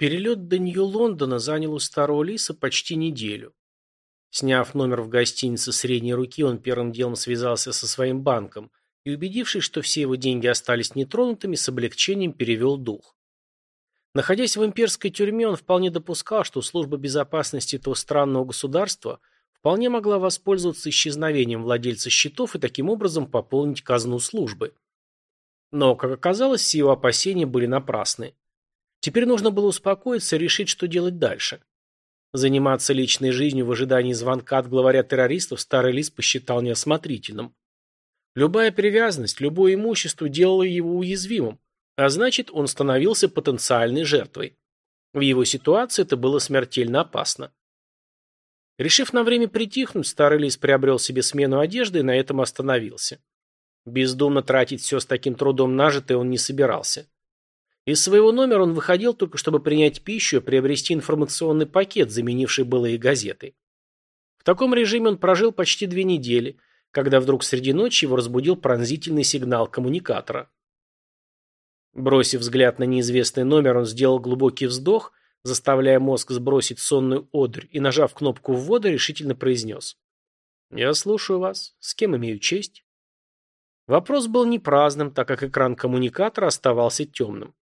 Перелет до Нью-Лондона занял у старого лиса почти неделю. Сняв номер в гостинице средней руки, он первым делом связался со своим банком и, убедившись, что все его деньги остались нетронутыми, с облегчением перевел дух. Находясь в имперской тюрьме, он вполне допускал, что служба безопасности этого странного государства вполне могла воспользоваться исчезновением владельца счетов и таким образом пополнить казну службы. Но, как оказалось, все его опасения были напрасны. Теперь нужно было успокоиться и решить, что делать дальше. Заниматься личной жизнью в ожидании звонка от главаря террористов старый лис посчитал неосмотрительным. Любая привязанность, любое имущество делало его уязвимым, а значит, он становился потенциальной жертвой. В его ситуации это было смертельно опасно. Решив на время притихнуть, старый лис приобрел себе смену одежды и на этом остановился. Бездумно тратить все с таким трудом нажитое он не собирался. Из своего номера он выходил только чтобы принять пищу и приобрести информационный пакет, заменивший былые газеты. В таком режиме он прожил почти две недели, когда вдруг среди ночи его разбудил пронзительный сигнал коммуникатора. Бросив взгляд на неизвестный номер, он сделал глубокий вздох, заставляя мозг сбросить сонную одрь, и, нажав кнопку ввода, решительно произнес. «Я слушаю вас. С кем имею честь?» Вопрос был не праздным, так как экран коммуникатора оставался темным.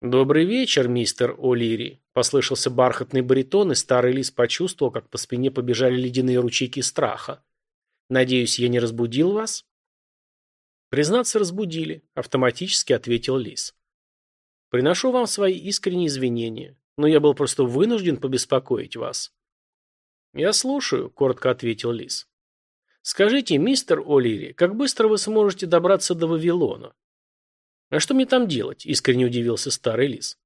«Добрый вечер, мистер О'Лири», — послышался бархатный баритон, и старый лис почувствовал, как по спине побежали ледяные ручейки страха. «Надеюсь, я не разбудил вас?» «Признаться, разбудили», — автоматически ответил лис. «Приношу вам свои искренние извинения, но я был просто вынужден побеспокоить вас». «Я слушаю», — коротко ответил лис. «Скажите, мистер О'Лири, как быстро вы сможете добраться до Вавилона?» «А что мне там делать?» – искренне удивился старый лис.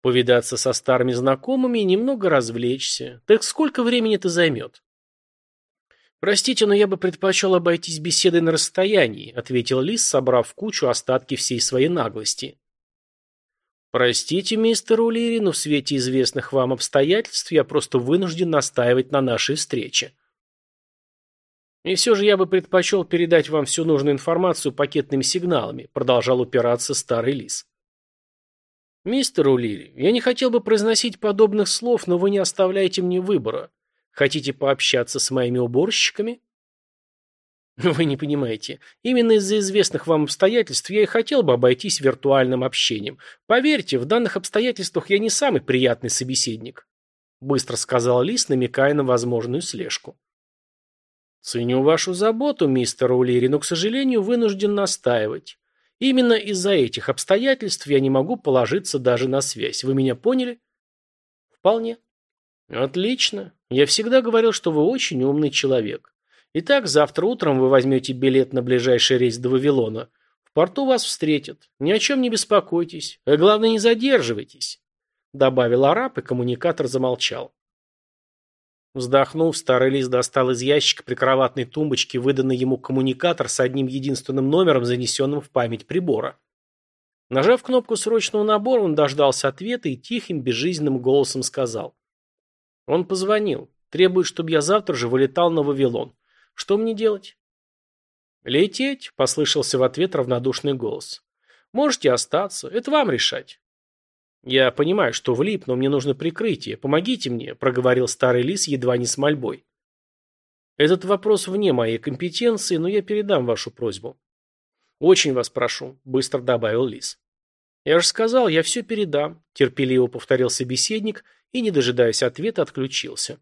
«Повидаться со старыми знакомыми и немного развлечься. Так сколько времени это займет?» «Простите, но я бы предпочел обойтись беседой на расстоянии», – ответил лис, собрав в кучу остатки всей своей наглости. «Простите, мистер Улири, но в свете известных вам обстоятельств я просто вынужден настаивать на нашей встрече». И все же я бы предпочел передать вам всю нужную информацию пакетными сигналами, продолжал упираться старый лис. Мистер Улири, я не хотел бы произносить подобных слов, но вы не оставляете мне выбора. Хотите пообщаться с моими уборщиками? Вы не понимаете. Именно из-за известных вам обстоятельств я и хотел бы обойтись виртуальным общением. Поверьте, в данных обстоятельствах я не самый приятный собеседник. Быстро сказал Лис, намекая на возможную слежку. Ценю вашу заботу, мистер Улири, но, к сожалению, вынужден настаивать. Именно из-за этих обстоятельств я не могу положиться даже на связь. Вы меня поняли? Вполне. Отлично. Я всегда говорил, что вы очень умный человек. Итак, завтра утром вы возьмете билет на ближайший рейс до Вавилона. В порту вас встретят. Ни о чем не беспокойтесь. А главное, не задерживайтесь. Добавил араб, и коммуникатор замолчал. Вздохнув, старый лис достал из ящика прикроватной тумбочки выданный ему коммуникатор с одним единственным номером, занесенным в память прибора. Нажав кнопку срочного набора, он дождался ответа и тихим, безжизненным голосом сказал. Он позвонил. Требует, чтобы я завтра же вылетал на Вавилон. Что мне делать? «Лететь», — послышался в ответ равнодушный голос. «Можете остаться. Это вам решать. «Я понимаю, что влип, но мне нужно прикрытие. Помогите мне», – проговорил старый лис едва не с мольбой. «Этот вопрос вне моей компетенции, но я передам вашу просьбу». «Очень вас прошу», – быстро добавил лис. «Я же сказал, я все передам», – терпеливо повторил собеседник и, не дожидаясь ответа, отключился.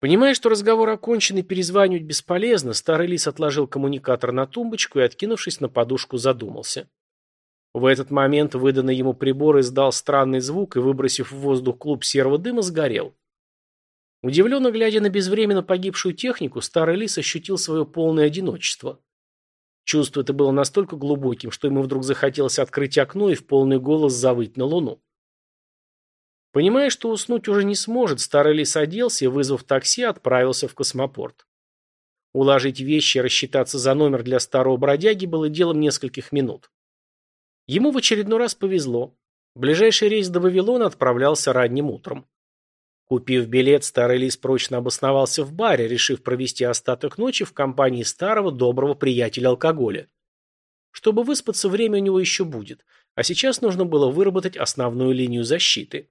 Понимая, что разговор окончен и перезванивать бесполезно, старый лис отложил коммуникатор на тумбочку и, откинувшись на подушку, задумался. В этот момент выданный ему прибор издал странный звук и, выбросив в воздух клуб серого дыма, сгорел. Удивленно глядя на безвременно погибшую технику, старый лис ощутил свое полное одиночество. Чувство это было настолько глубоким, что ему вдруг захотелось открыть окно и в полный голос завыть на луну. Понимая, что уснуть уже не сможет, старый лис оделся и, вызвав такси, отправился в космопорт. Уложить вещи и рассчитаться за номер для старого бродяги было делом нескольких минут. Ему в очередной раз повезло. Ближайший рейс до Вавилона отправлялся ранним утром. Купив билет, старый лис прочно обосновался в баре, решив провести остаток ночи в компании старого доброго приятеля алкоголя. Чтобы выспаться, время у него еще будет, а сейчас нужно было выработать основную линию защиты.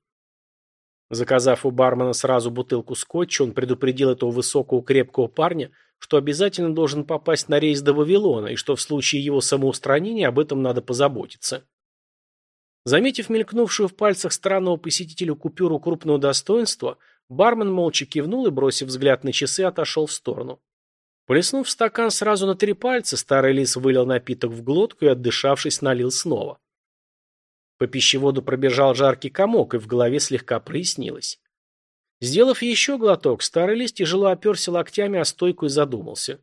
Заказав у бармена сразу бутылку скотча, он предупредил этого высокого крепкого парня, что обязательно должен попасть на рейс до Вавилона и что в случае его самоустранения об этом надо позаботиться. Заметив мелькнувшую в пальцах странного посетителя купюру крупного достоинства, бармен молча кивнул и, бросив взгляд на часы, отошел в сторону. Плеснув стакан сразу на три пальца, старый лис вылил напиток в глотку и, отдышавшись, налил снова. По пищеводу пробежал жаркий комок, и в голове слегка прояснилось. Сделав еще глоток, старый лис тяжело оперся локтями о стойку и задумался.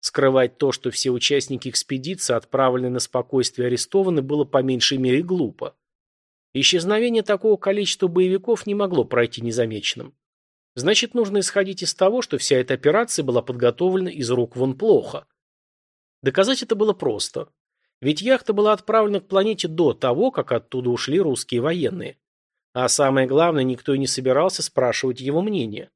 Скрывать то, что все участники экспедиции, отправленные на спокойствие арестованы, было по меньшей мере глупо. Исчезновение такого количества боевиков не могло пройти незамеченным. Значит, нужно исходить из того, что вся эта операция была подготовлена из рук вон плохо. Доказать это было просто. Ведь яхта была отправлена к планете до того, как оттуда ушли русские военные. А самое главное, никто и не собирался спрашивать его мнение.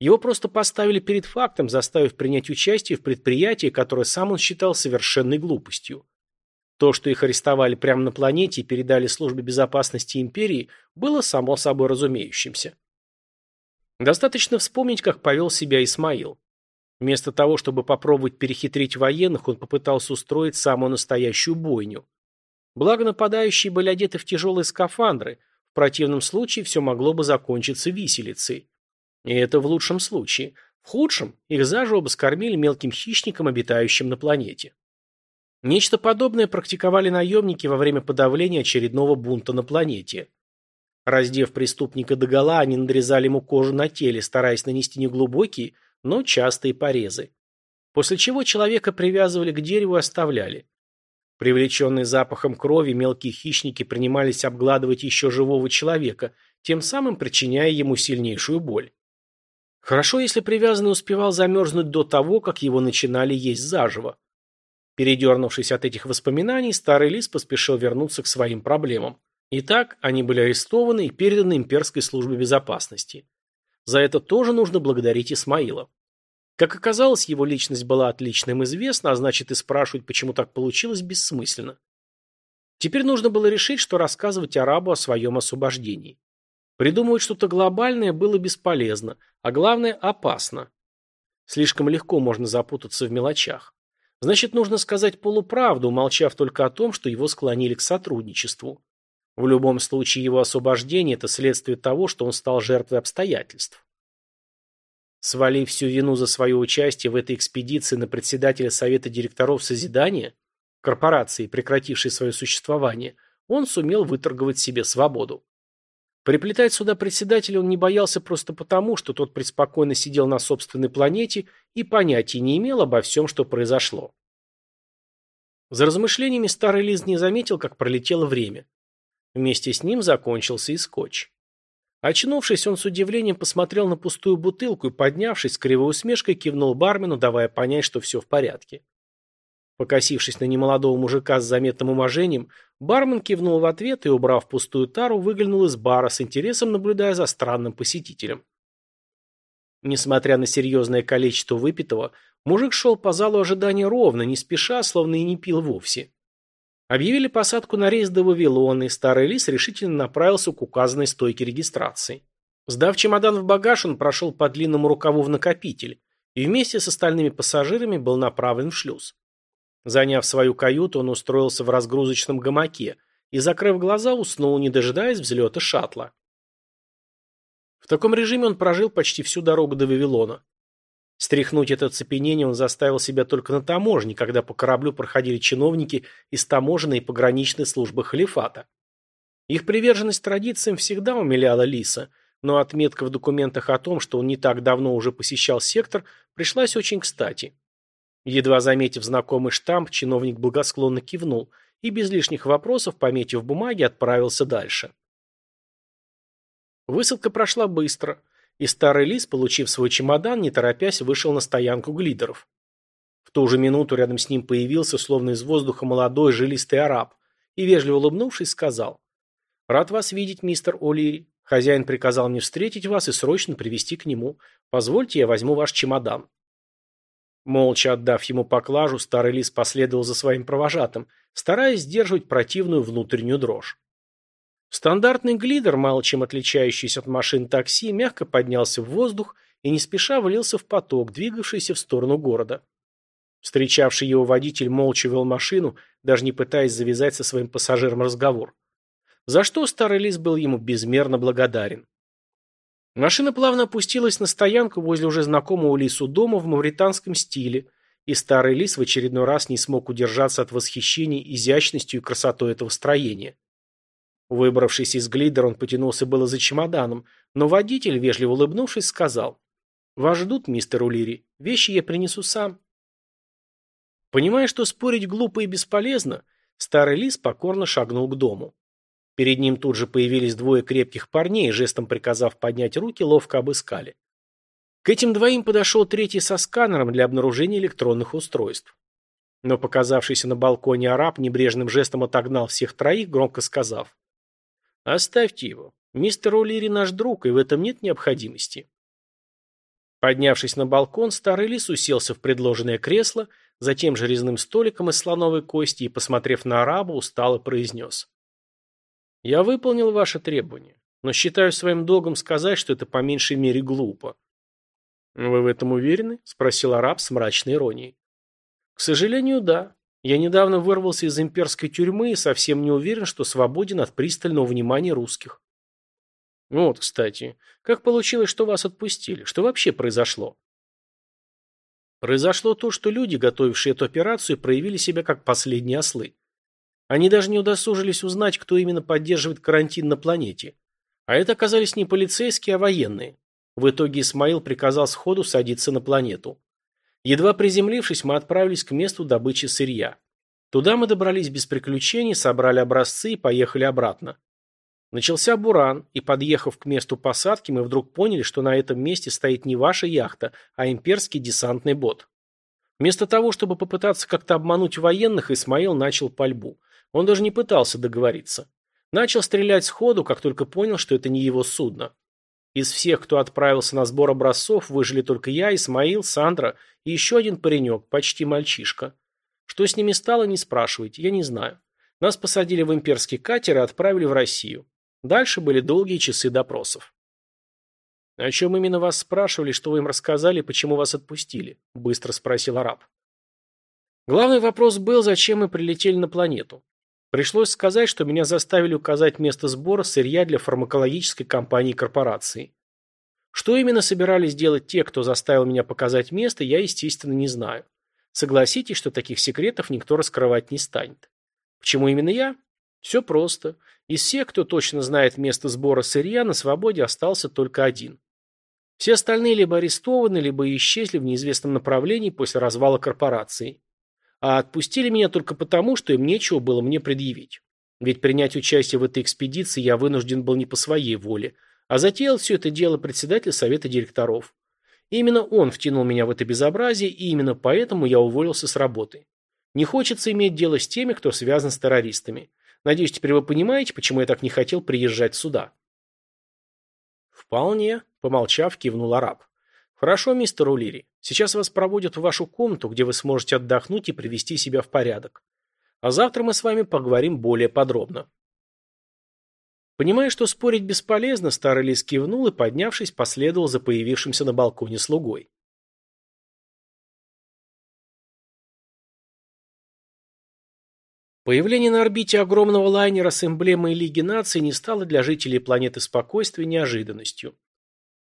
Его просто поставили перед фактом, заставив принять участие в предприятии, которое сам он считал совершенной глупостью. То, что их арестовали прямо на планете и передали службе безопасности империи, было само собой разумеющимся. Достаточно вспомнить, как повел себя Исмаил. Вместо того, чтобы попробовать перехитрить военных, он попытался устроить самую настоящую бойню. Благо нападающие были одеты в тяжелые скафандры, противном случае все могло бы закончиться виселицей. И это в лучшем случае. В худшем их заживо бы скормили мелким хищникам, обитающим на планете. Нечто подобное практиковали наемники во время подавления очередного бунта на планете. Раздев преступника догола, они надрезали ему кожу на теле, стараясь нанести неглубокие, но частые порезы. После чего человека привязывали к дереву и оставляли. Привлеченные запахом крови, мелкие хищники принимались обгладывать еще живого человека, тем самым причиняя ему сильнейшую боль. Хорошо, если привязанный успевал замерзнуть до того, как его начинали есть заживо. Передернувшись от этих воспоминаний, старый лис поспешил вернуться к своим проблемам. Итак, они были арестованы и переданы имперской службе безопасности. За это тоже нужно благодарить Исмаила. Как оказалось, его личность была отлично им известна, а значит и спрашивать, почему так получилось, бессмысленно. Теперь нужно было решить, что рассказывать арабу о своем освобождении. Придумывать что-то глобальное было бесполезно, а главное – опасно. Слишком легко можно запутаться в мелочах. Значит, нужно сказать полуправду, умолчав только о том, что его склонили к сотрудничеству. В любом случае, его освобождение – это следствие того, что он стал жертвой обстоятельств. Свалив всю вину за свое участие в этой экспедиции на председателя Совета директоров Созидания, корпорации, прекратившей свое существование, он сумел выторговать себе свободу. Приплетать сюда председателя он не боялся просто потому, что тот преспокойно сидел на собственной планете и понятия не имел обо всем, что произошло. За размышлениями старый Лиз не заметил, как пролетело время. Вместе с ним закончился и скотч. Очнувшись, он с удивлением посмотрел на пустую бутылку и, поднявшись, с кривой усмешкой кивнул бармену, давая понять, что все в порядке. Покосившись на немолодого мужика с заметным уможением, бармен кивнул в ответ и, убрав пустую тару, выглянул из бара с интересом, наблюдая за странным посетителем. Несмотря на серьезное количество выпитого, мужик шел по залу ожидания ровно, не спеша, словно и не пил вовсе. Объявили посадку на рейс до Вавилона, и старый лис решительно направился к указанной стойке регистрации. Сдав чемодан в багаж, он прошел по длинному рукаву в накопитель и вместе с остальными пассажирами был направлен в шлюз. Заняв свою каюту, он устроился в разгрузочном гамаке и, закрыв глаза, уснул, не дожидаясь взлета шаттла. В таком режиме он прожил почти всю дорогу до Вавилона. Стряхнуть это цепенение он заставил себя только на таможне, когда по кораблю проходили чиновники из таможенной и пограничной службы халифата. Их приверженность традициям всегда умиляла Лиса, но отметка в документах о том, что он не так давно уже посещал сектор, пришлась очень кстати. Едва заметив знакомый штамп, чиновник благосклонно кивнул и без лишних вопросов, пометив бумаги, отправился дальше. Высадка прошла быстро, и старый лис, получив свой чемодан, не торопясь, вышел на стоянку глидеров. В ту же минуту рядом с ним появился, словно из воздуха, молодой жилистый араб и, вежливо улыбнувшись, сказал «Рад вас видеть, мистер О'Лири. Хозяин приказал мне встретить вас и срочно привести к нему. Позвольте, я возьму ваш чемодан». Молча отдав ему поклажу, старый лис последовал за своим провожатым, стараясь сдерживать противную внутреннюю дрожь. Стандартный глидер, мало чем отличающийся от машин такси, мягко поднялся в воздух и не спеша влился в поток, двигавшийся в сторону города. Встречавший его водитель молча вел машину, даже не пытаясь завязать со своим пассажиром разговор. За что старый лис был ему безмерно благодарен. Машина плавно опустилась на стоянку возле уже знакомого лису дома в мавританском стиле, и старый лис в очередной раз не смог удержаться от восхищения изящностью и красотой этого строения. Выбравшись из глидера, он потянулся было за чемоданом, но водитель, вежливо улыбнувшись, сказал «Вас ждут, мистер Улири. Вещи я принесу сам». Понимая, что спорить глупо и бесполезно, старый лис покорно шагнул к дому. Перед ним тут же появились двое крепких парней, жестом приказав поднять руки, ловко обыскали. К этим двоим подошел третий со сканером для обнаружения электронных устройств. Но показавшийся на балконе араб небрежным жестом отогнал всех троих, громко сказав «Оставьте его. Мистер Улири наш друг, и в этом нет необходимости». Поднявшись на балкон, старый лис уселся в предложенное кресло, за тем же резным столиком из слоновой кости и, посмотрев на араба, устало произнес. Я выполнил ваше требование, но считаю своим долгом сказать, что это по меньшей мере глупо. Вы в этом уверены? Спросил араб с мрачной иронией. К сожалению, да. Я недавно вырвался из имперской тюрьмы и совсем не уверен, что свободен от пристального внимания русских. Вот, кстати, как получилось, что вас отпустили? Что вообще произошло? Произошло то, что люди, готовившие эту операцию, проявили себя как последние ослы. Они даже не удосужились узнать, кто именно поддерживает карантин на планете. А это оказались не полицейские, а военные. В итоге Исмаил приказал сходу садиться на планету. Едва приземлившись, мы отправились к месту добычи сырья. Туда мы добрались без приключений, собрали образцы и поехали обратно. Начался буран, и, подъехав к месту посадки, мы вдруг поняли, что на этом месте стоит не ваша яхта, а имперский десантный бот. Вместо того, чтобы попытаться как-то обмануть военных, Исмаил начал пальбу. Он даже не пытался договориться. Начал стрелять сходу, как только понял, что это не его судно. Из всех, кто отправился на сбор образцов, выжили только я, Исмаил, Сандра и еще один паренек, почти мальчишка. Что с ними стало, не спрашивайте, я не знаю. Нас посадили в имперский катер и отправили в Россию. Дальше были долгие часы допросов. «О чем именно вас спрашивали, что вы им рассказали, почему вас отпустили?» – быстро спросил араб. Главный вопрос был, зачем мы прилетели на планету. Пришлось сказать, что меня заставили указать место сбора сырья для фармакологической компании корпорации. Что именно собирались делать те, кто заставил меня показать место, я, естественно, не знаю. Согласитесь, что таких секретов никто раскрывать не станет. Почему именно я? Все просто. Из всех, кто точно знает место сбора сырья, на свободе остался только один. Все остальные либо арестованы, либо исчезли в неизвестном направлении после развала корпорации а отпустили меня только потому, что им нечего было мне предъявить. Ведь принять участие в этой экспедиции я вынужден был не по своей воле, а затеял все это дело председатель совета директоров. Именно он втянул меня в это безобразие, и именно поэтому я уволился с работы. Не хочется иметь дело с теми, кто связан с террористами. Надеюсь, теперь вы понимаете, почему я так не хотел приезжать сюда. Вполне, помолчав, кивнул араб. Хорошо, мистер Улири. Сейчас вас проводят в вашу комнату, где вы сможете отдохнуть и привести себя в порядок. А завтра мы с вами поговорим более подробно. Понимая, что спорить бесполезно, старый лис кивнул и, поднявшись, последовал за появившимся на балконе слугой. Появление на орбите огромного лайнера с эмблемой Лиги наций не стало для жителей планеты спокойствия неожиданностью.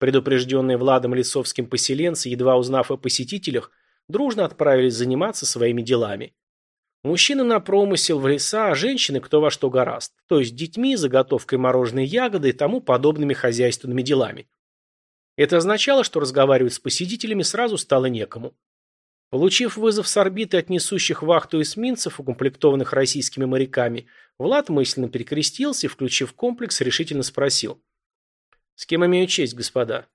Предупрежденные Владом Лисовским поселенцы, едва узнав о посетителях, дружно отправились заниматься своими делами. Мужчины на промысел в леса, а женщины кто во что гораст, то есть детьми, заготовкой мороженой ягоды и тому подобными хозяйственными делами. Это означало, что разговаривать с посетителями сразу стало некому. Получив вызов с орбиты от несущих вахту эсминцев, укомплектованных российскими моряками, Влад мысленно перекрестился и, включив комплекс, решительно спросил – с кем имею честь, господа?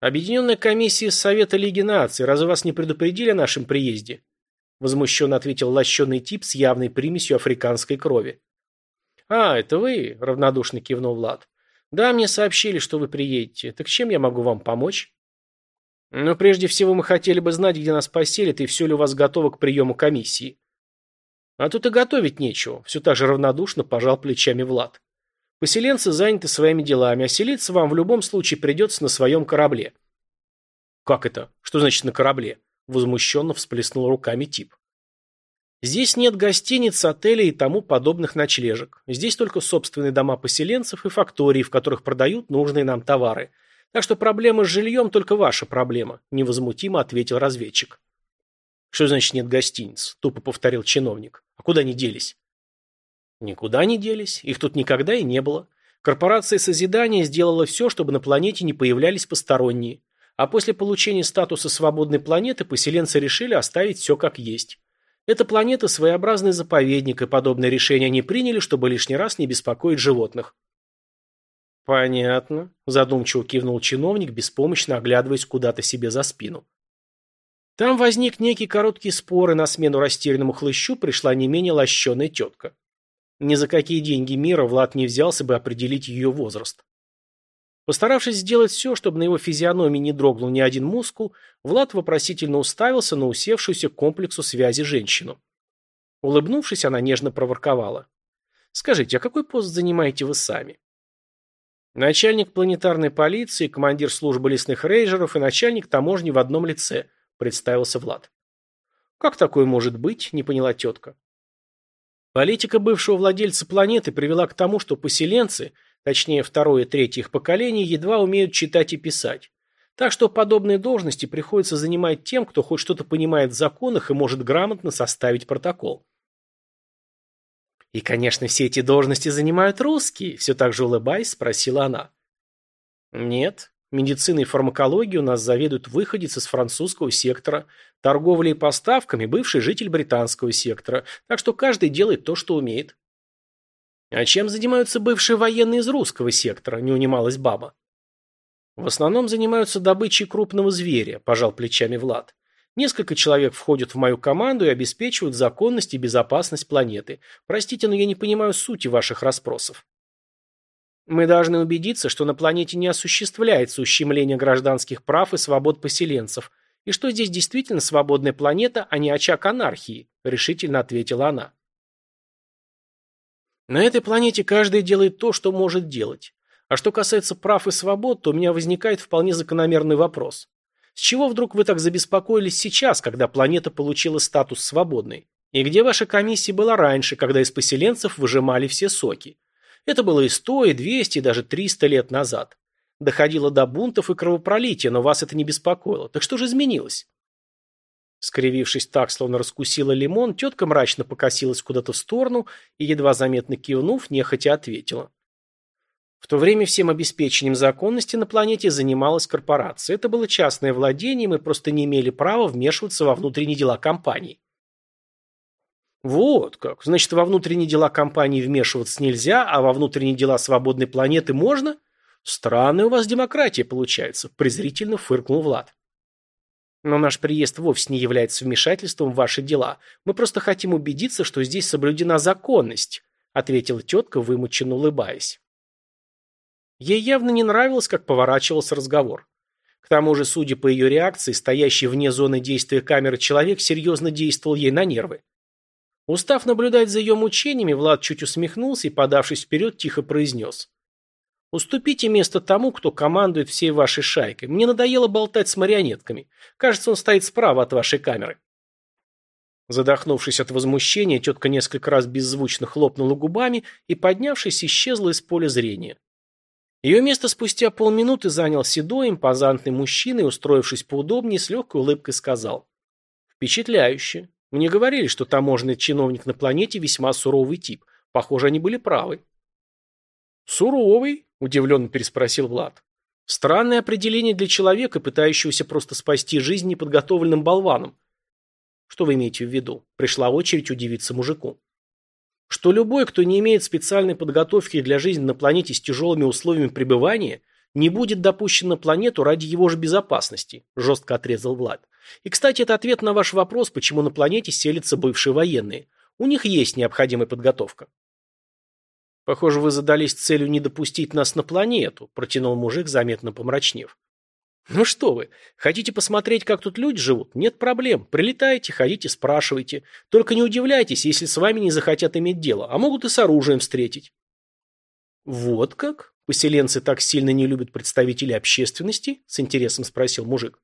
Объединенная комиссия Совета Лиги Наций, разве вас не предупредили о нашем приезде? Возмущенно ответил лощеный тип с явной примесью африканской крови. А, это вы? Равнодушно кивнул Влад. Да, мне сообщили, что вы приедете. Так чем я могу вам помочь? Но прежде всего мы хотели бы знать, где нас поселят и все ли у вас готово к приему комиссии. А тут и готовить нечего, все так же равнодушно пожал плечами Влад. Поселенцы заняты своими делами, а селиться вам в любом случае придется на своем корабле. Как это? Что значит на корабле? Возмущенно всплеснул руками тип. Здесь нет гостиниц, отелей и тому подобных ночлежек. Здесь только собственные дома поселенцев и фактории, в которых продают нужные нам товары – так что проблема с жильем только ваша проблема, невозмутимо ответил разведчик. Что значит нет гостиниц? Тупо повторил чиновник. А куда они делись? Никуда не делись. Их тут никогда и не было. Корпорация Созидания сделала все, чтобы на планете не появлялись посторонние. А после получения статуса свободной планеты поселенцы решили оставить все как есть. Эта планета своеобразный заповедник, и подобное решение они приняли, чтобы лишний раз не беспокоить животных. «Понятно», – задумчиво кивнул чиновник, беспомощно оглядываясь куда-то себе за спину. Там возник некий короткий спор, и на смену растерянному хлыщу пришла не менее лощеная тетка. Ни за какие деньги мира Влад не взялся бы определить ее возраст. Постаравшись сделать все, чтобы на его физиономии не дрогнул ни один мускул, Влад вопросительно уставился на усевшуюся к комплексу связи женщину. Улыбнувшись, она нежно проворковала. «Скажите, а какой пост занимаете вы сами?» Начальник планетарной полиции, командир службы лесных рейнджеров и начальник таможни в одном лице, представился Влад. Как такое может быть, не поняла тетка. Политика бывшего владельца планеты привела к тому, что поселенцы, точнее второе и третье их поколение, едва умеют читать и писать. Так что подобные должности приходится занимать тем, кто хоть что-то понимает в законах и может грамотно составить протокол. «И, конечно, все эти должности занимают русские», – все так же улыбаясь, спросила она. «Нет. Медициной и фармакологией у нас заведует выходец из французского сектора, торговлей и поставками – бывший житель британского сектора, так что каждый делает то, что умеет». «А чем занимаются бывшие военные из русского сектора?» – не унималась баба. «В основном занимаются добычей крупного зверя», – пожал плечами Влад. Несколько человек входят в мою команду и обеспечивают законность и безопасность планеты. Простите, но я не понимаю сути ваших расспросов. Мы должны убедиться, что на планете не осуществляется ущемление гражданских прав и свобод поселенцев, и что здесь действительно свободная планета, а не очаг анархии, решительно ответила она. На этой планете каждый делает то, что может делать. А что касается прав и свобод, то у меня возникает вполне закономерный вопрос. С чего вдруг вы так забеспокоились сейчас, когда планета получила статус свободной? И где ваша комиссия была раньше, когда из поселенцев выжимали все соки? Это было и сто, и двести, и даже триста лет назад. Доходило до бунтов и кровопролития, но вас это не беспокоило. Так что же изменилось? Скривившись так, словно раскусила лимон, тетка мрачно покосилась куда-то в сторону и, едва заметно кивнув, нехотя ответила. В то время всем обеспечением законности на планете занималась корпорация. Это было частное владение, мы просто не имели права вмешиваться во внутренние дела компании. Вот как. Значит, во внутренние дела компании вмешиваться нельзя, а во внутренние дела свободной планеты можно? Странная у вас демократия получается, презрительно фыркнул Влад. Но наш приезд вовсе не является вмешательством в ваши дела. Мы просто хотим убедиться, что здесь соблюдена законность, ответила тетка, вымученно улыбаясь. Ей явно не нравилось, как поворачивался разговор. К тому же, судя по ее реакции, стоящий вне зоны действия камеры человек серьезно действовал ей на нервы. Устав наблюдать за ее мучениями, Влад чуть усмехнулся и, подавшись вперед, тихо произнес. «Уступите место тому, кто командует всей вашей шайкой. Мне надоело болтать с марионетками. Кажется, он стоит справа от вашей камеры». Задохнувшись от возмущения, тетка несколько раз беззвучно хлопнула губами и, поднявшись, исчезла из поля зрения. Ее место спустя полминуты занял седой, импозантный мужчина и, устроившись поудобнее, с легкой улыбкой сказал. «Впечатляюще. Мне говорили, что таможенный чиновник на планете весьма суровый тип. Похоже, они были правы». «Суровый?» – удивленно переспросил Влад. «Странное определение для человека, пытающегося просто спасти жизнь неподготовленным болваном». «Что вы имеете в виду?» – пришла очередь удивиться мужику что любой, кто не имеет специальной подготовки для жизни на планете с тяжелыми условиями пребывания, не будет допущен на планету ради его же безопасности, жестко отрезал Влад. И, кстати, это ответ на ваш вопрос, почему на планете селятся бывшие военные. У них есть необходимая подготовка. Похоже, вы задались целью не допустить нас на планету, протянул мужик, заметно помрачнев. Ну что вы, хотите посмотреть, как тут люди живут? Нет проблем. Прилетайте, ходите, спрашивайте. Только не удивляйтесь, если с вами не захотят иметь дело, а могут и с оружием встретить. Вот как? Поселенцы так сильно не любят представителей общественности? С интересом спросил мужик.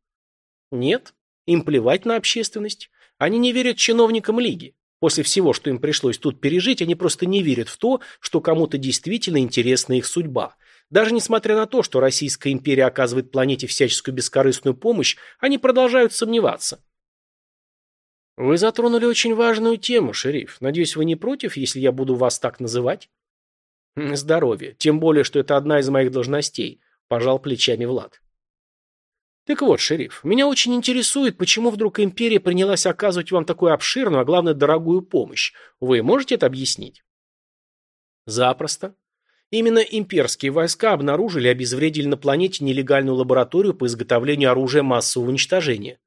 Нет, им плевать на общественность. Они не верят чиновникам лиги. После всего, что им пришлось тут пережить, они просто не верят в то, что кому-то действительно интересна их судьба. Даже несмотря на то, что Российская империя оказывает планете всяческую бескорыстную помощь, они продолжают сомневаться. Вы затронули очень важную тему, шериф. Надеюсь, вы не против, если я буду вас так называть? Здоровье. Тем более, что это одна из моих должностей, пожал плечами Влад. Так вот, шериф, меня очень интересует, почему вдруг империя принялась оказывать вам такую обширную, а главное, дорогую помощь. Вы можете это объяснить? Запросто. Именно имперские войска обнаружили и обезвредили на планете нелегальную лабораторию по изготовлению оружия массового уничтожения.